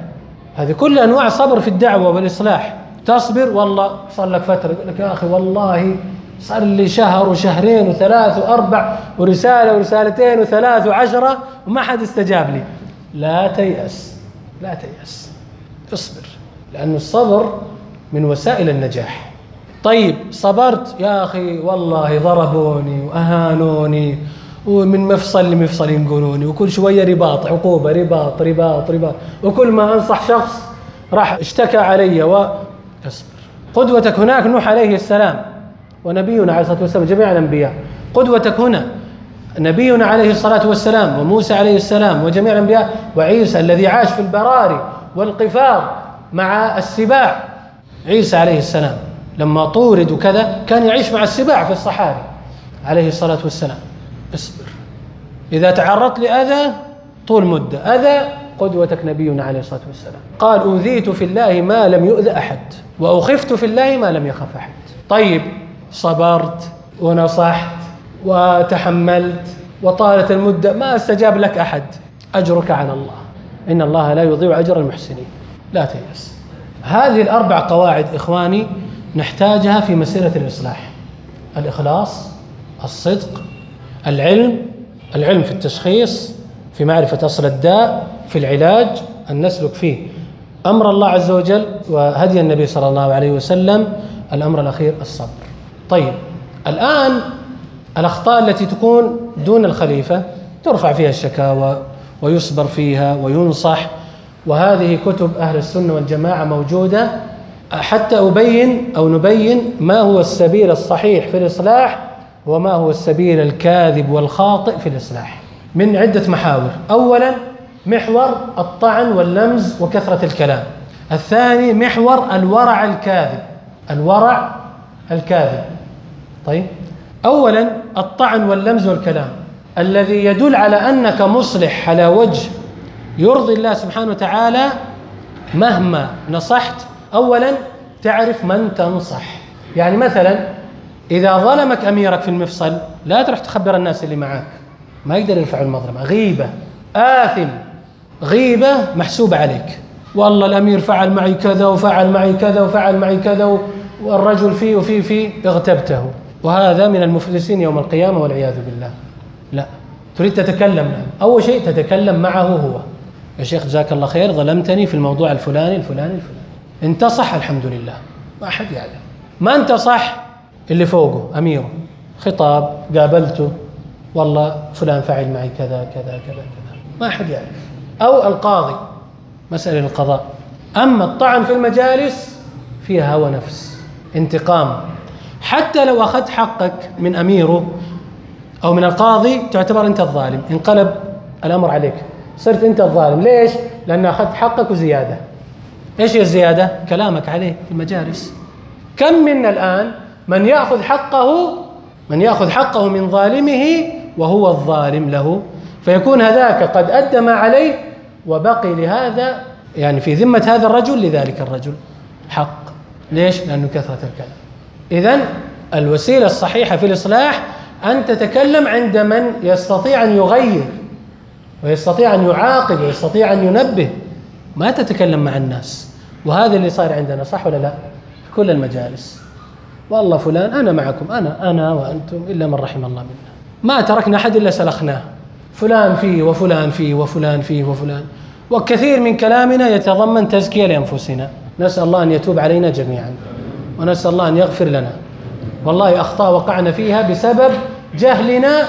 هذه كل أنواع صبر في الدعوة والإصلاح. تصبر والله صار لك فترة يقول لك يا أخي والله صار لي شهر وشهرين وثلاث وأربع ورسالة ورسالتين وثلاث وعشرة وما حد استجاب لي. لا تيأس لا تيأس. اصبر لأن الصبر من وسائل النجاح. طيب صبرت؟ يا أخي والله ضربوني وأهانوني ومن مفصل لمفصل ينقلوني وكل شوية رباط عقوبة رباط رباط رباط. وكل ما أنصح شخص راح اشتكى علي و اصبر. قدوتك هناك نوح عليه السلام. ونبينا عليه الصلاة والسلام جميع الأنبياء. قدوتك هنا نبينا عليه الصلاة والسلام وموسى عليه السلام وجميع الأنبياء وعيسى الذي عاش في البراري والقفار مع السباع عيسى عليه السلام. لما طورد وكذا كان يعيش مع السباع في الصحاري عليه الصلاة والسلام. اصبر. إذا تعرضت لأذى طول مدة. أذى قدوتك نبينا عليه الصلاة والسلام. قال أوذيت في الله ما لم يؤذ أحد وأخفت في الله ما لم يخف أحد. طيب صبرت ونصحت وتحملت وطالت المدة ما استجاب لك أحد. أجرك على الله. إن الله لا يضيع أجر المحسنين. لا تيأس. هذه الأربع قواعد إخواني نحتاجها في مسيرة الإصلاح. الإخلاص الصدق العلم العلم في التشخيص في معرفة أصل الداء في العلاج أن نسلك فيه أمر الله عز وجل وهدي النبي صلى الله عليه وسلم الأمر الأخير الصبر. طيب الآن الأخطاء التي تكون دون الخليفة ترفع فيها الشكاوى ويصبر فيها وينصح وهذه كتب أهل السنة والجماعة موجودة. حتى أبين أو نبين ما هو السبيل الصحيح في الإصلاح وما هو السبيل الكاذب والخاطئ في الإصلاح. من عدة محاور. أولا محور الطعن واللمز وكثرة الكلام. الثاني محور الورع الكاذب. الورع الكاذب. طيب. اولا الطعن واللمز والكلام الذي يدل على أنك مصلح على وجه يرضي الله سبحانه وتعالى مهما نصحت. اولا تعرف من تنصح. يعني مثلا إذا ظلمك أميرك في المفصل لا تروح تخبر الناس اللي معك ما يقدر يرفع المظلمة. غيبة آثم غيبة محسوبة عليك. والله الأمير فعل معي كذا وفعل معي كذا وفعل معي كذا والرجل فيه وفيه فيه اغتبته. وهذا من المفلسين يوم القيامة والعياذ بالله. لا. تريد تتكلم أول شيء تتكلم معه هو. يا شيخ جزاك الله خير ظلمتني في الموضوع الفلاني الفلاني الفلاني. انت صح الحمد لله. ما أحد يعلم. ما أنت صح اللي فوقه أميره خطاب قابلته. والله فلان فعل معي كذا كذا كذا كذا. ما أحد يعرف أو القاضي. مسألة القضاء. أما الطعن في المجالس فيها هوى نفس انتقام. حتى لو أخذت حقك من أميره أو من القاضي تعتبر أنت الظالم. انقلب الأمر عليك. صرت أنت الظالم. ليش؟ لأن أخذت حقك وزيادة. إيش هي الزيادة؟ كلامك عليه في المجالس. كم منا الآن من يأخذ حقه من يأخذ حقه من ظالمه وهو الظالم له؟ فيكون هذاك قد أدى ما عليه وبقي لهذا يعني في ذمة هذا الرجل لذلك الرجل حق. ليش؟ لأنه كثرة الكلام. إذا الوسيلة الصحيحة في الإصلاح أن تتكلم عند من يستطيع أن يغير ويستطيع أن يعاقب ويستطيع أن ينبه. ما تتكلم مع الناس. وهذا اللي صار عندنا صح ولا لا؟ في كل المجالس. والله فلان أنا معكم أنا أنا وأنتم إلا من رحم الله منا. ما تركنا أحد إلا سلخناه. فلان فيه وفلان فيه وفلان فيه وفلان. وكثير من كلامنا يتضمن تزكية لأنفسنا. نسأل الله أن يتوب علينا جميعا. ونسأل الله أن يغفر لنا. والله أخطاء وقعنا فيها بسبب جهلنا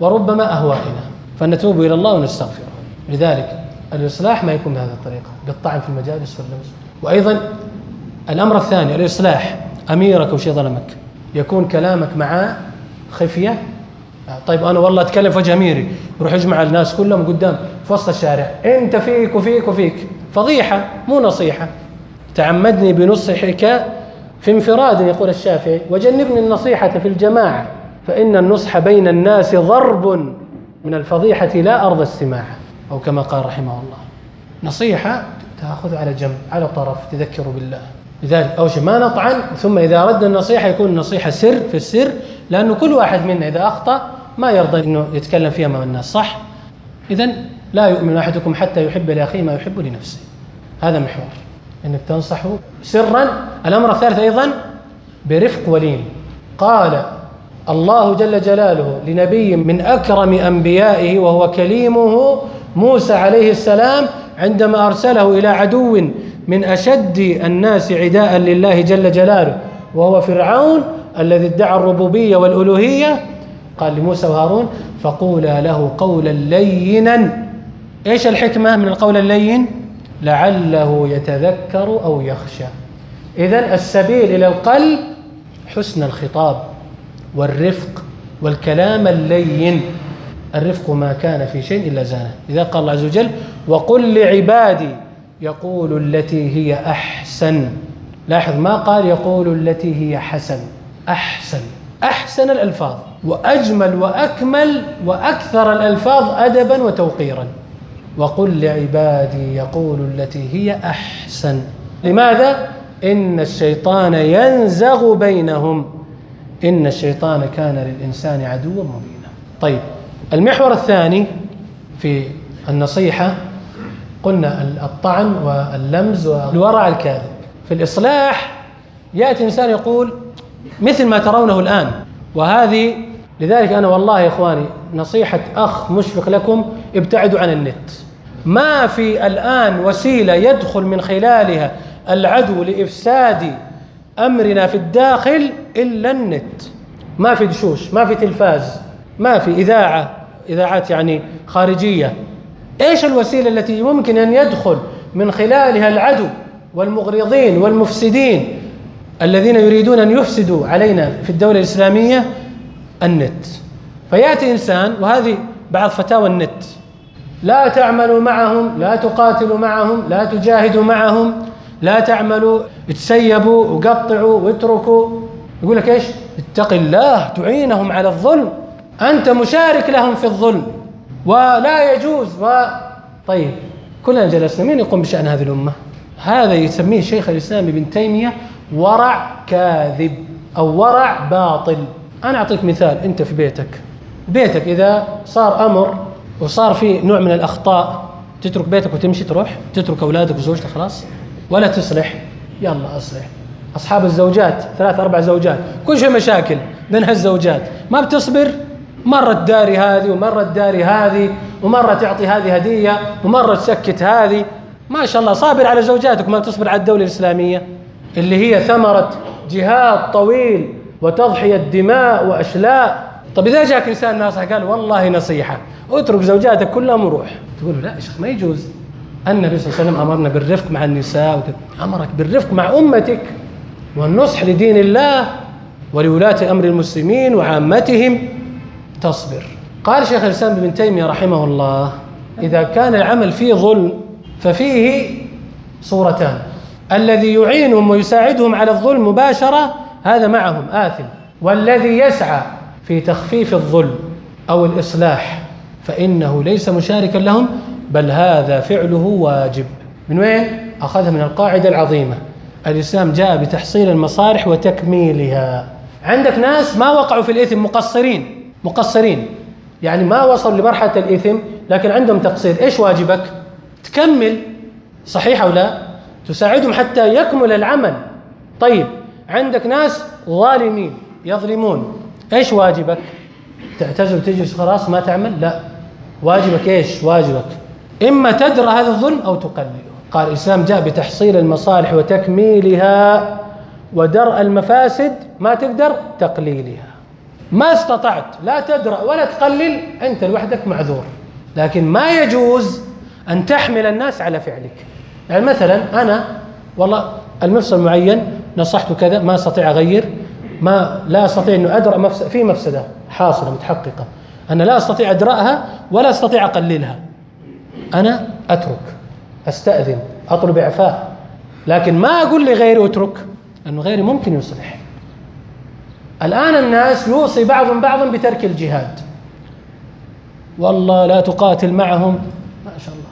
وربما أهوائنا. فنتوب إلى الله ونستغفره. لذلك الإصلاح ما يكون بهذه الطريقة. بالطعن في المجالس واللمس وأيضا الأمر الثاني الإصلاح. أميرك وشي ظلمك يكون كلامك معاه خفية؟ طيب أنا والله أتكلم في وجه أميري. يروح يجمع الناس كلهم قدام في وسط الشارع. أنت فيك وفيك وفيك. فضيحة مو نصيحة. تعمدني بنصحك في انفراد يقول الشافعي وجنبني النصيحة في الجماعة فإن النصح بين الناس ضرب من الفضيحة لا أرضى السماع أو كما قال رحمه الله. نصيحة تأخذ على جنب على طرف تذكر بالله. لذلك أول شيء ما نطعن ثم إذا أردنا النصيحة يكون النصيحة سر في السر لأنه كل واحد منا إذا أخطأ ما يرضى أنه يتكلم فيها مع الناس صح؟ إذا لا يؤمن أحدكم حتى يحب لأخيه ما يحب لنفسه. هذا محور. إنك تنصحه. سرا الأمر الثالث أيضا برفق ولين قال الله جل جلاله لنبي من أكرم أنبيائه وهو كليمه موسى عليه السلام عندما أرسله إلى عدو من أشد الناس عداء لله جل جلاله وهو فرعون الذي ادعى الربوبية والألوهية. قال لموسى وهارون فقولا له قولا لينا. إيش الحكمة من القول اللين؟ لعله يتذكر أو يخشى. إذا السبيل إلى القلب حسن الخطاب والرفق والكلام اللين. الرفق ما كان في شيء إلا زانه. إذا قال الله عز وجل وقل لعبادي يقول التي هي أحسن. لاحظ ما قال يقول التي هي حسن. أحسن. أحسن الألفاظ. وأجمل وأكمل وأكثر الألفاظ أدبا وتوقيرا. وقل لعبادي يقول التي هي أحسن. لماذا؟ إن الشيطان ينزغ بينهم. إن الشيطان كان للإنسان عدوا مبينا. طيب المحور الثاني في النصيحة قلنا الطعن واللمز والورع الكاذب. في الإصلاح يأتي إنسان يقول مثل ما ترونه الآن. وهذه لذلك أنا والله يا إخواني نصيحة أخ مشفق لكم ابتعدوا عن النت. ما في الآن وسيلة يدخل من خلالها العدو لإفساد أمرنا في الداخل إلا النت. ما في دشوش ما في تلفاز ما في إذاعة إذاعات يعني خارجية. إيش الوسيلة التي ممكن أن يدخل من خلالها العدو والمغرضين والمفسدين الذين يريدون أن يفسدوا علينا في الدولة الإسلامية؟ النت. فيأتي إنسان وهذه بعض فتاوى النت. لا تعملوا معهم لا تقاتلوا معهم لا تجاهدوا معهم لا تعملوا تسيبوا وقطعوا واتركوا. يقول لك إيش؟ اتق الله تعينهم على الظلم. أنت مشارك لهم في الظلم. ولا يجوز و طيب كلنا جلسنا مين يقوم بشأن هذه الأمة؟ هذا يسميه شيخ الإسلام ابن تيمية ورع كاذب أو ورع باطل. أنا أعطيك مثال أنت في بيتك. بيتك إذا صار أمر وصار في نوع من الأخطاء. تترك بيتك وتمشي تروح تترك أولادك وزوجتك خلاص. ولا تصلح يلا أصلح أصحاب الزوجات ثلاث أربع زوجات. كل شيء مشاكل. بين هالزوجات ما بتصبر. مرة تداري هذه ومرة تداري هذه ومرة تعطي هذه هدية ومرة تسكت هذه. ما شاء الله. صابر على زوجاتك ما تصبر على الدولة الإسلامية. اللي هي ثمرة جهاد طويل وتضحية دماء وأشلاء. طب إذا جاك إنسان ناصح قال والله نصيحة اترك زوجاتك كلهم وروح. تقول له لا يا شيخ ما يجوز. النبي صلى الله عليه وسلم أمرنا بالرفق مع النساء أمرك بالرفق مع أمتك والنصح لدين الله ولولاة أمر المسلمين وعامتهم. تصبر. قال شيخ الإسلام ابن تيمية رحمه الله إذا كان العمل فيه ظلم ففيه صورتان. الذي يعينهم ويساعدهم على الظلم مباشرة هذا معهم آثم. والذي يسعى في تخفيف الظلم أو الإصلاح فإنه ليس مشاركا لهم بل هذا فعله واجب. من وين؟ أخذها من القاعدة العظيمة. الإسلام جاء بتحصيل المصالح وتكميلها. عندك ناس ما وقعوا في الإثم مقصرين مقصرين. يعني ما وصلوا لمرحلة الإثم لكن عندهم تقصير. إيش واجبك؟ تكمل. صحيح أو لا؟ تساعدهم حتى يكمل العمل. طيب عندك ناس ظالمين يظلمون. إيش واجبك؟ تعتزل وتجلس خلاص ما تعمل؟ لا. واجبك إيش؟ واجبك. إما تدرى هذا الظلم أو تقلله. قال الإسلام جاء بتحصيل المصالح وتكميلها ودرء المفاسد ما تقدر تقليلها. ما استطعت لا تدرأ ولا تقلل أنت لوحدك معذور. لكن ما يجوز أن تحمل الناس على فعلك. يعني مثلا أنا والله المفصل معين نصحت كذا ما أستطيع أغير. ما لا أستطيع انه أدرأ مفسد في مفسدة حاصلة متحققة. أنا لا أستطيع ادراها ولا أستطيع أقللها. أنا أترك أستأذن أطلب إعفاء. لكن ما أقول لغيري أترك لأنه غيري ممكن يصلح. الآن الناس يوصي بعضهم بعضا بترك الجهاد. والله لا تقاتل معهم. ما شاء الله.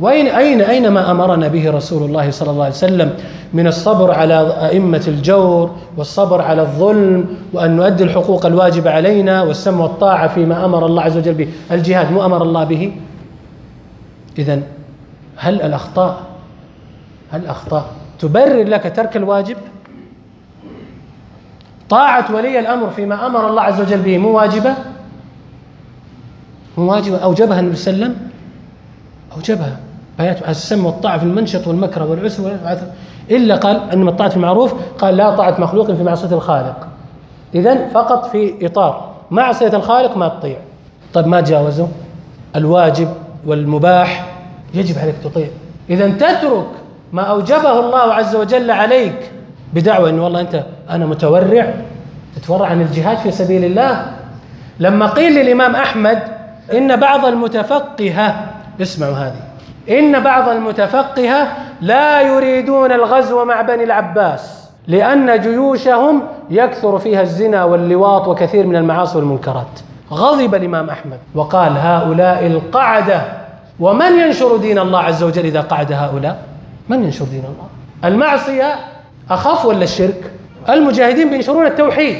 وأين أين أين ما أمرنا به رسول الله صلى الله عليه وسلم؟ من الصبر على أئمة الجور والصبر على الظلم وأن نؤدي الحقوق الواجبة علينا والسمع والطاعة فيما أمر الله عز وجل به. الجهاد مو أمر الله به؟ إذا هل الأخطاء هل الأخطاء تبرر لك ترك الواجب؟ طاعة ولي الأمر فيما أمر الله عز وجل به مو واجبة؟ مو واجبة. أوجبها النبي صلى الله عليه وسلم أوجبها. بيات السم والطاعة في المنشط والمكره والعسر إلا قال أنما الطاعة في المعروف قال لا طاعة مخلوق في معصية الخالق. إذا فقط في إطار معصية الخالق ما تطيع. طيب ما تجاوزوا الواجب والمباح يجب عليك تطيع. إذا تترك ما أوجبه الله عز وجل عليك بدعوة أنه والله أنت أنا متورع تتورع عن الجهاد في سبيل الله. لما قيل للإمام أحمد إن بعض المتفقهة اسمعوا هذه. إن بعض المتفقهة لا يريدون الغزو مع بني العباس لأن جيوشهم يكثر فيها الزنا واللواط وكثير من المعاصي والمنكرات. غضب الإمام أحمد وقال هؤلاء القعدة ومن ينشر دين الله عز وجل إذا قعد هؤلاء؟ من ينشر دين الله؟ المعصية أخف ولا الشرك؟ المجاهدين بينشرون التوحيد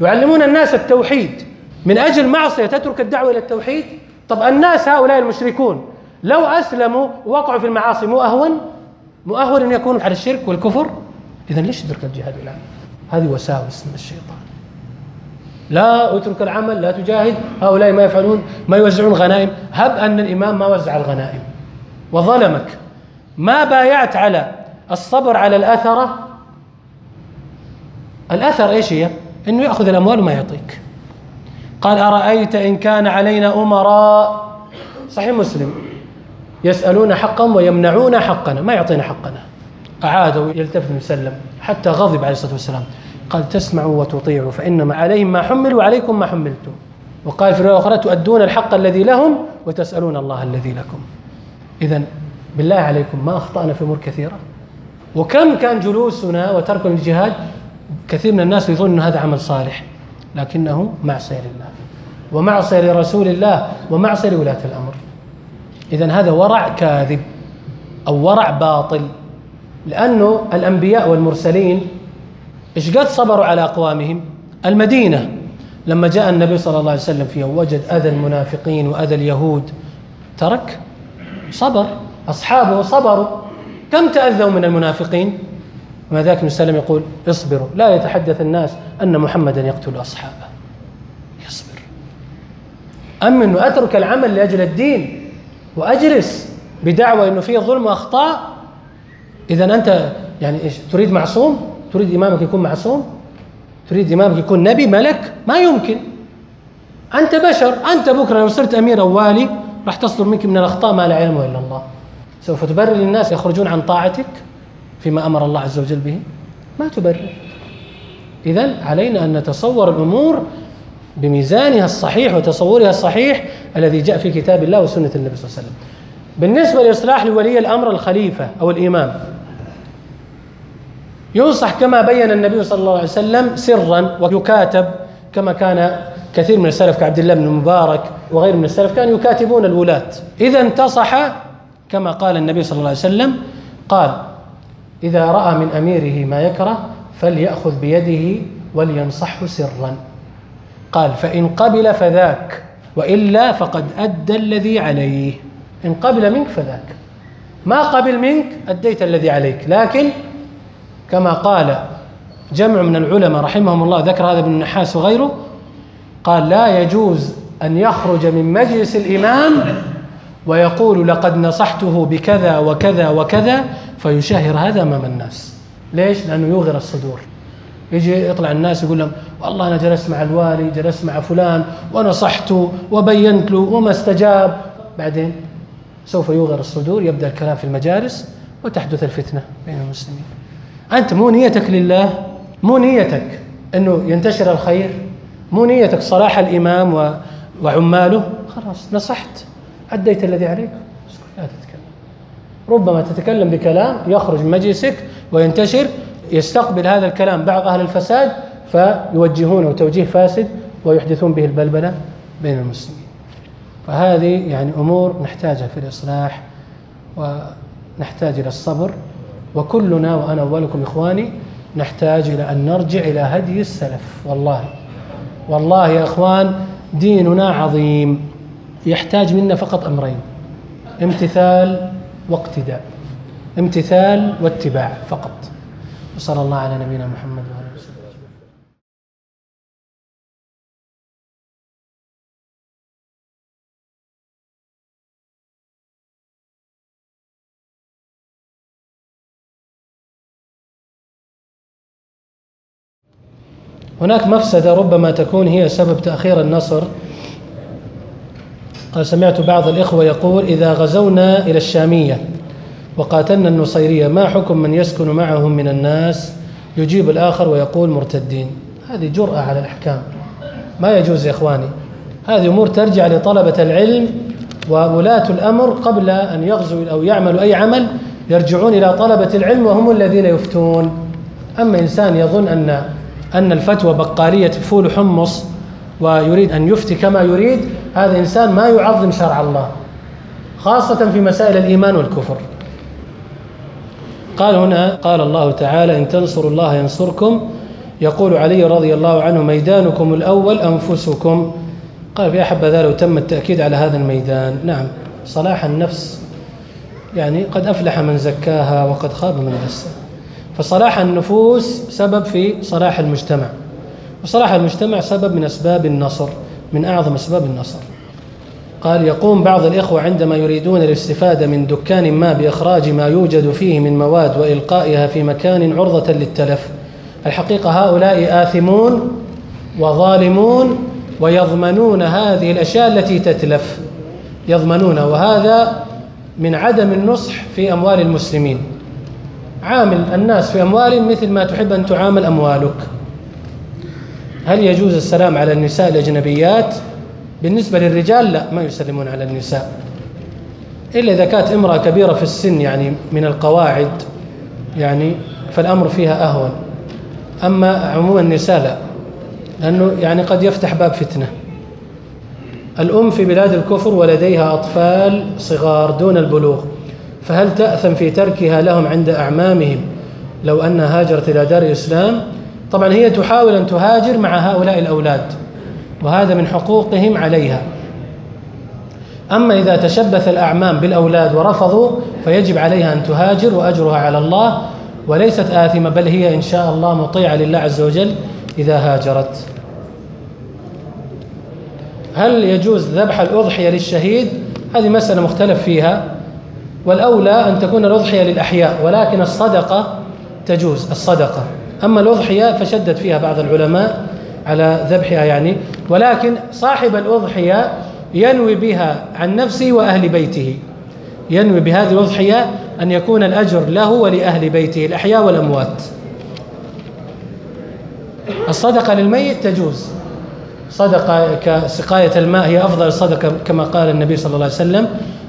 يعلمون الناس التوحيد. من أجل معصية تترك الدعوة إلى التوحيد؟ طب الناس هؤلاء المشركون لو أسلموا ووقعوا في المعاصي مو أهون مو أهون أن يكونوا على الشرك والكفر؟ إذا ليش تترك الجهاد الآن؟ هذه وساوس من الشيطان. لا أترك العمل لا تجاهد هؤلاء ما يفعلون ما يوزعون غنائم. هب أن الإمام ما وزع الغنائم. وظلمك. ما بايعت على الصبر على الأثرة الأثر إيش هي؟ أنه يأخذ الأموال وما يعطيك. قال أرأيت إن كان علينا أمراء؟ صحيح مسلم. يسألون حقا ويمنعون حقنا ما يعطينا حقنا. أعاد يلتفت ويسلم حتى غضب عليه الصلاة والسلام. قال تسمعوا وتطيعوا فإنما عليهم ما حملوا وعليكم ما حملتم. وقال في الرواية الأخرى تؤدون الحق الذي لهم وتسألون الله الذي لكم. إذا بالله عليكم ما أخطأنا في أمور كثيرة. وكم كان جلوسنا وترك الجهاد كثير من الناس يظن أن هذا عمل صالح. لكنه معصية لله ومعصية لرسول الله ومعصية لولاة الأمر. إذا هذا ورع كاذب أو ورع باطل لأنه الأنبياء والمرسلين إيش قد صبروا على أقوامهم؟ المدينة. لما جاء النبي صلى الله عليه وسلم فيها وجد أذى المنافقين وأذى اليهود. ترك صبر أصحابه صبروا. كم تأذوا من المنافقين؟ وما ذاك وسلم يقول اصبروا لا يتحدث الناس أن محمدا يقتل أصحابه. يصبر. أما أنه أترك العمل لأجل الدين. وأجلس بدعوى أنه فيه ظلم وأخطاء. إذا أنت يعني إيش تريد معصوم؟ تريد إمامك يكون معصوم؟ تريد إمامك يكون نبي ملك؟ ما يمكن. أنت بشر أنت بكرة لو صرت أمير أو والي راح تصدر منك من الأخطاء ما لا يعلمه إلا الله. سوف تبرر للناس يخرجون عن طاعتك فيما أمر الله عز وجل به. ما تبرر. اذا علينا أن نتصور الأمور بميزانها الصحيح وتصورها الصحيح الذي جاء في كتاب الله وسنة النبي صلى الله عليه وسلم. بالنسبة لإصلاح لولي الأمر الخليفة أو الإمام ينصح كما بين النبي صلى الله عليه وسلم سرا ويكاتب كما كان كثير من السلف كعبد الله بن المبارك وغير من السلف كانوا يكاتبون الولاة. إذا انتصح كما قال النبي صلى الله عليه وسلم قال إذا رأى من أميره ما يكره فليأخذ بيده ولينصحه سرا. قال فإن قبل فذاك وإلا فقد أدى الذي عليه. إن قبل منك فذاك. ما قبل منك أديت الذي عليك. لكن كما قال جمع من العلماء رحمهم الله ذكر هذا ابن النحاس وغيره قال لا يجوز أن يخرج من مجلس الإمام ويقول لقد نصحته بكذا وكذا وكذا فيشهر هذا أمام الناس. ليش؟ لأنه يوغر الصدور. يجي يطلع الناس يقول لهم والله أنا جلست مع الوالي جلست مع فلان ونصحته وبينت له وما استجاب. بعدين سوف يوغر الصدور يبدأ الكلام في المجالس وتحدث الفتنة بين المسلمين. أنت مو نيتك لله مو نيتك إنه ينتشر الخير مو نيتك صلاح الإمام وعماله. خلاص نصحت. أديت الذي عليك. لا تتكلم. ربما تتكلم بكلام يخرج من مجلسك وينتشر يستقبل هذا الكلام بعض أهل الفساد فيوجهونه توجيه فاسد ويحدثون به البلبلة بين المسلمين. فهذه يعني أمور نحتاجها في الإصلاح ونحتاج إلى الصبر. وكلنا وأنا أولكم إخواني نحتاج إلى أن نرجع إلى هدي السلف. والله والله يا إخوان ديننا عظيم. يحتاج منا فقط أمرين امتثال واقتداء امتثال واتباع فقط. وصلى الله على نبينا محمد وعلى آله وسلم هناك مفسدة ربما تكون هي سبب تأخير النصر. قال سمعت بعض الإخوة يقول إذا غزونا إلى الشامية. وقاتلنا النصيرية ما حكم من يسكن معهم من الناس؟ يجيب الآخر ويقول مرتدين. هذه جرأة على الأحكام. ما يجوز يا إخواني. هذه أمور ترجع لطلبة العلم وولاة الأمر قبل أن يغزوا أو يعملوا أي عمل يرجعون إلى طلبة العلم وهم الذين يفتون. أما إنسان يظن أن أن الفتوى بقالية فول حمص ويريد أن يفتي كما يريد هذا إنسان ما يعظم شرع الله خاصة في مسائل الإيمان والكفر. قال هنا قال الله تعالى إن تنصروا الله ينصركم. يقول علي رضي الله عنه ميدانكم الأول أنفسكم. قال في أحب ذلك تم التأكيد على هذا الميدان. نعم صلاح النفس يعني قد أفلح من زكاها وقد خاب من دساها فصلاح النفوس سبب في صلاح المجتمع وصلاح المجتمع سبب من أسباب النصر من أعظم أسباب النصر. قال يقوم بعض الإخوة عندما يريدون الاستفادة من دكان ما بإخراج ما يوجد فيه من مواد وإلقائها في مكان عرضة للتلف. الحقيقة هؤلاء آثمون وظالمون ويضمنون هذه الأشياء التي تتلف. يضمنون. وهذا من عدم النصح في أموال المسلمين. عامل الناس في أموالهم مثل ما تحب أن تعامل أموالك. هل يجوز السلام على النساء الأجنبيات؟ بالنسبة للرجال لا ما يسلمون على النساء. إلا إذا كانت امرأة كبيرة في السن يعني من القواعد يعني فالأمر فيها أهون. أما عموم النساء لا لأنه يعني قد يفتح باب فتنة. الأم في بلاد الكفر ولديها أطفال صغار دون البلوغ فهل تأثم في تركها لهم عند أعمامهم؟ لو أنها هاجرت إلى دار الإسلام طبعا هي تحاول أن تهاجر مع هؤلاء الأولاد. وهذا من حقوقهم عليها. أما إذا تشبث الأعمام بالأولاد ورفضوا فيجب عليها أن تهاجر وأجرها على الله وليست آثمة بل هي إن شاء الله مطيعة لله عز وجل إذا هاجرت. هل يجوز ذبح الأضحية للشهيد؟ هذه مسألة مختلف فيها. والأولى أن تكون الأضحية للأحياء ولكن الصدقة تجوز الصدقة. أما الأضحية فشدد فيها بعض العلماء على ذبحها يعني. ولكن صاحب الأضحية ينوي بها عن نفسه وأهل بيته. ينوي بهذه الأضحية أن يكون الأجر له ولأهل بيته الأحياء والأموات. الصدقة للميت تجوز. صدقة كسقاية الماء هي أفضل صدقة كما قال النبي صلى الله عليه وسلم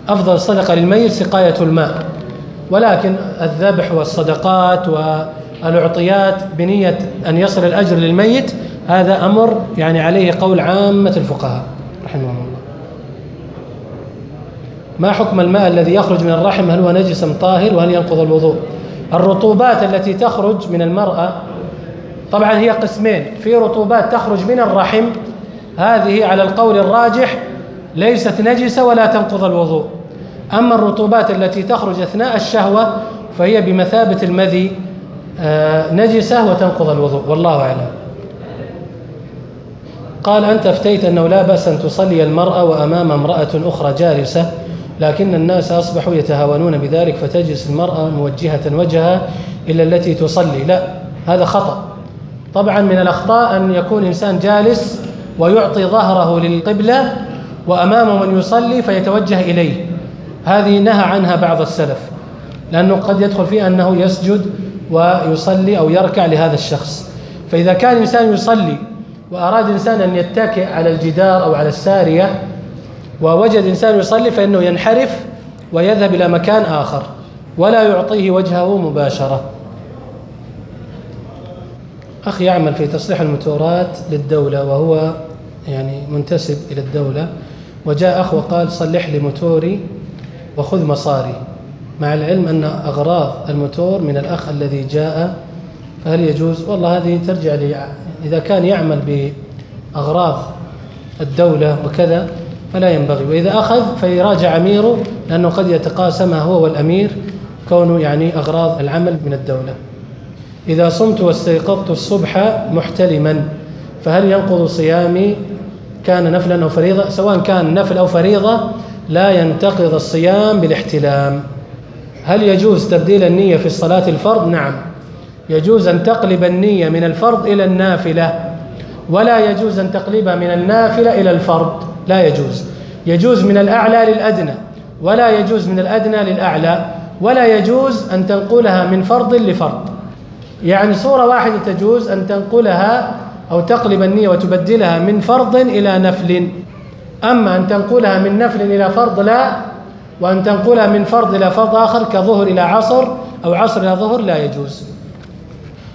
أفضل صدقة للميت سقاية الماء. ولكن الذبح والصدقات والأعطيات بنية أن يصل الأجر للميت هذا أمر يعني عليه قول عامة الفقهاء رحمهم الله. ما حكم الماء الذي يخرج من الرحم؟ هل هو نجس أم طاهر؟ وهل ينقض الوضوء؟ الرطوبات التي تخرج من المرأة طبعا هي قسمين. في رطوبات تخرج من الرحم هذه على القول الراجح ليست نجسة ولا تنقض الوضوء. أما الرطوبات التي تخرج أثناء الشهوة فهي بمثابة المذي آه، نجسة وتنقض الوضوء. والله أعلم. قال أنت افتيت أنه لا بأس أن تصلي المرأة وأمام امرأة أخرى جالسة لكن الناس أصبحوا يتهاونون بذلك فتجلس المرأة موجهة وجهها إلى التي تصلي. لا هذا خطأ. طبعا من الأخطاء أن يكون إنسان جالس ويعطي ظهره للقبلة وأمامه من يصلي فيتوجه إليه. هذه نهى عنها بعض السلف لأنه قد يدخل فيها أنه يسجد ويصلي أو يركع لهذا الشخص. فإذا كان إنسان يصلي وأراد إنسان أن يتكئ على الجدار أو على السارية ووجد إنسان يصلي فإنه ينحرف ويذهب إلى مكان آخر ولا يعطيه وجهه مباشرة. أخ يعمل في تصليح الموتورات للدولة وهو يعني منتسب إلى الدولة وجاء أخ وقال صلح لي موتوري وخذ مصاري مع العلم أن أغراض الموتور من الأخ الذي جاء فهل يجوز؟ والله هذه ترجع لي. إذا كان يعمل بأغراض الدولة وكذا فلا ينبغي. وإذا أخذ فيراجع أميره لأنه قد يتقاسمها هو والأمير كونه يعني أغراض العمل من الدولة. إذا صمت واستيقظت الصبح محتلما فهل ينقض صيامي؟ كان نفلا أو فريضة؟ سواء كان نفل أو فريضة لا ينتقض الصيام بالاحتلام. هل يجوز تبديل النية في الصلاة الفرض؟ نعم. يجوز أن تقلب النية من الفرض إلى النافلة. ولا يجوز أن تقلبها من النافلة إلى الفرض. لا يجوز. يجوز من الأعلى للأدنى. ولا يجوز من الأدنى للأعلى. ولا يجوز أن تنقلها من فرض لفرض. يعني صورة واحدة تجوز أن تنقلها أو تقلب النية وتبدلها من فرض إلى نفل. أما أن تنقلها من نفل إلى فرض لا. وأن تنقلها من فرض إلى فرض آخر كظهر إلى عصر أو عصر إلى ظهر لا يجوز.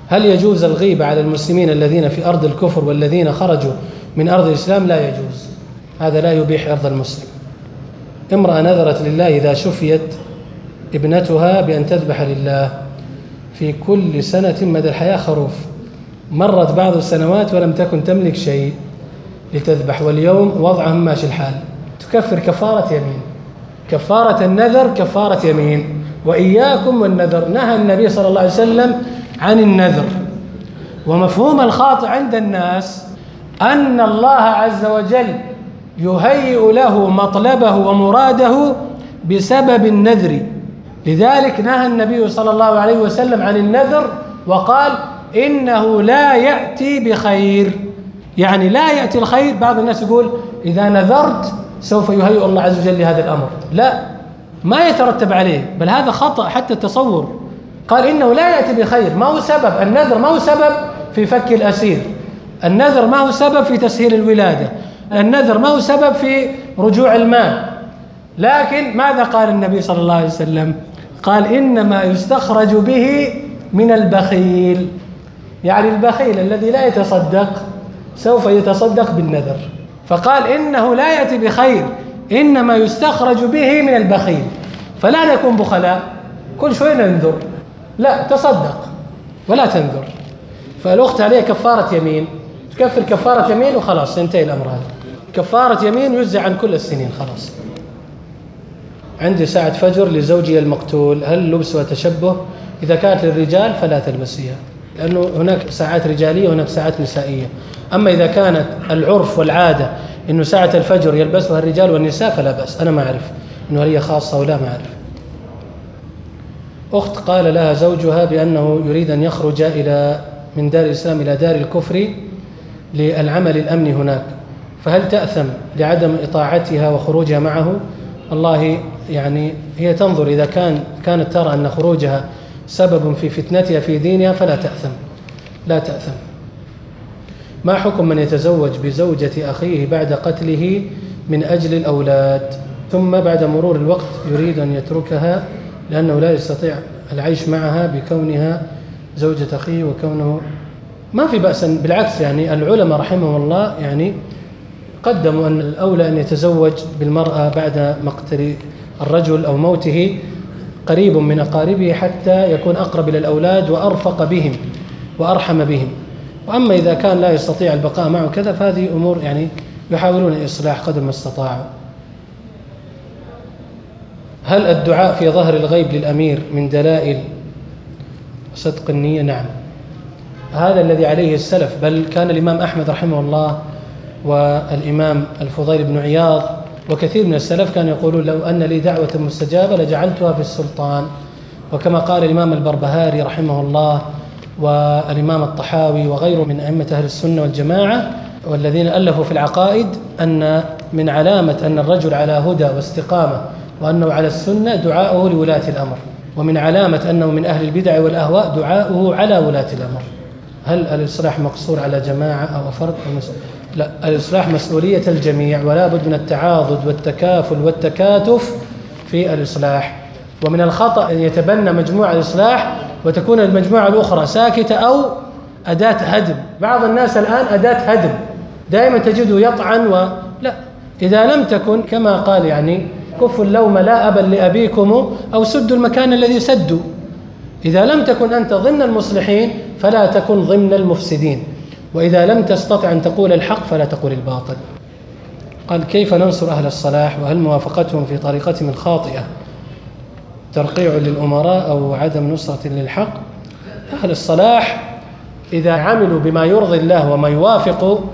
هل يجوز الغيبة على المسلمين الذين في أرض الكفر والذين خرجوا من أرض الإسلام؟ لا يجوز. هذا لا يبيح أرض المسلم. امرأة نذرت لله إذا شفيت ابنتها بأن تذبح لله. في كل سنة مدى الحياة خروف. مرت بعض السنوات ولم تكن تملك شيء لتذبح واليوم وضعهم ماشي الحال. تكفر كفارة يمين. كفارة النذر كفارة يمين. وإياكم والنذر. نهى النبي صلى الله عليه وسلم عن النذر. ومفهوم الخاطئ عند الناس أن الله عز وجل يهيئ له مطلبه ومراده بسبب النذر. لذلك نهى النبي صلى الله عليه وسلم عن النذر وقال إنه لا يأتي بخير. يعني لا يأتي الخير بعض الناس يقول إذا نذرت سوف يهيئ الله عز وجل لهذا الأمر. لا ما يترتب عليه بل هذا خطأ حتى التصور. قال إنه لا يأتي بخير. ما هو سبب؟ النذر ما هو سبب في فك الأسير. النذر ما هو سبب في تسهيل الولادة. النذر ما هو سبب في رجوع المال. لكن ماذا قال النبي صلى الله عليه وسلم؟ قال إنما يستخرج به من البخيل. يعني البخيل الذي لا يتصدق سوف يتصدق بالنذر. فقال إنه لا يأتي بخير. إنما يستخرج به من البخيل. فلا نكون بخلاء. كل شوي ننذر. لا تصدق ولا تنذر فالأخت عليها كفارة يمين. تكفر كفارة يمين وخلاص ينتهي الأمر هذا. كفارة يمين يجزع عن كل السنين خلاص. عندي ساعة فجر لزوجي المقتول. هل لبسها تشبه إذا كانت للرجال فلا تلبسيها لأنه هناك ساعات رجالية وهناك ساعات نسائية. أما إذا كانت العرف والعادة أنه ساعة الفجر يلبسها الرجال والنساء فلا بأس. أنا ما أعرف أنه هي خاصة ولا ما أعرف. أخت قال لها زوجها بأنه يريد أن يخرج إلى من دار الإسلام إلى دار الكفر للعمل الأمني هناك. فهل تأثم لعدم إطاعتها وخروجها معه؟ الله يعني هي تنظر إذا كان كانت ترى أن خروجها سبب في فتنتها في دينها فلا تأثم. لا تأثم. ما حكم من يتزوج بزوجة أخيه بعد قتله من أجل الأولاد؟ ثم بعد مرور الوقت يريد أن يتركها لأنه لا يستطيع العيش معها بكونها زوجة أخيه وكونه ما في بأس بالعكس يعني العلماء رحمهم الله يعني قدموا أن الأولى أن يتزوج بالمرأة بعد مقتل الرجل أو موته قريب من أقاربه حتى يكون أقرب إلى الأولاد وأرفق بهم وأرحم بهم. وأما إذا كان لا يستطيع البقاء معه كذا فهذه أمور يعني يحاولون الإصلاح قدر ما استطاعوا. هل الدعاء في ظهر الغيب للأمير من دلائل صدق النية؟ نعم. هذا الذي عليه السلف بل كان الإمام أحمد رحمه الله والإمام الفضيل بن عياض وكثير من السلف كانوا يقولون لو أن لي دعوة مستجابة لجعلتها في السلطان. وكما قال الإمام البربهاري رحمه الله والإمام الطحاوي وغيره من أئمة أهل السنة والجماعة والذين ألفوا في العقائد أن من علامة أن الرجل على هدى واستقامة وأنه على السنة دعاؤه لولاة الأمر ومن علامة أنه من أهل البدع والأهواء دعاؤه على ولاة الأمر. هل الإصلاح مقصور على جماعة أو فرد أو لا الإصلاح مسؤولية الجميع ولا بد من التعاضد والتكافل والتكاتف في الإصلاح. ومن الخطأ أن يتبنى مجموعة الإصلاح وتكون المجموعة الأخرى ساكتة أو أداة هدم. بعض الناس الآن أداة هدم دائما تجده يطعن و لا إذا لم تكن كما قال يعني كفوا اللوم لا أبا لأبيكم أو سدوا المكان الذي سدوا. إذا لم تكن أنت ضمن المصلحين فلا تكن ضمن المفسدين. وإذا لم تستطع أن تقول الحق فلا تقول الباطل. قال كيف ننصر أهل الصلاح؟ وهل موافقتهم في طريقتهم الخاطئة ترقيع للأمراء أو عدم نصرة للحق؟ أهل الصلاح إذا عملوا بما يرضي الله وما يوافق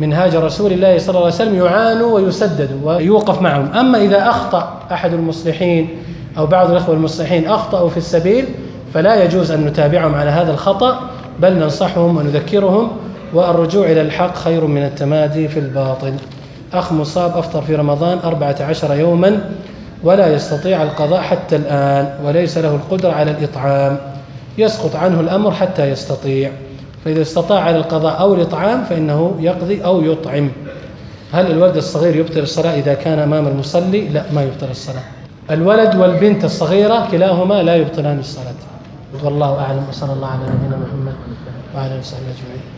منهاج رسول الله صلى الله عليه وسلم يعانوا ويسددوا ويوقف معهم. أما إذا أخطأ أحد المصلحين أو بعض الأخوة المصلحين أخطأوا في السبيل فلا يجوز أن نتابعهم على هذا الخطأ بل ننصحهم ونذكرهم والرجوع إلى الحق خير من التمادي في الباطل. أخ مصاب أفطر في رمضان أربعة عشر يوما ولا يستطيع القضاء حتى الآن وليس له القدرة على الإطعام. يسقط عنه الأمر حتى يستطيع. فإذا استطاع على القضاء أو الإطعام فإنه يقضي أو يطعم. هل الولد الصغير يبطل الصلاة إذا كان أمام المصلي؟ لا ما يبطل الصلاة. الولد والبنت الصغيرة كلاهما لا يبطلان الصلاة. والله أعلم وصلى الله على نبينا محمد وعلى آله وصحبه أجمعين.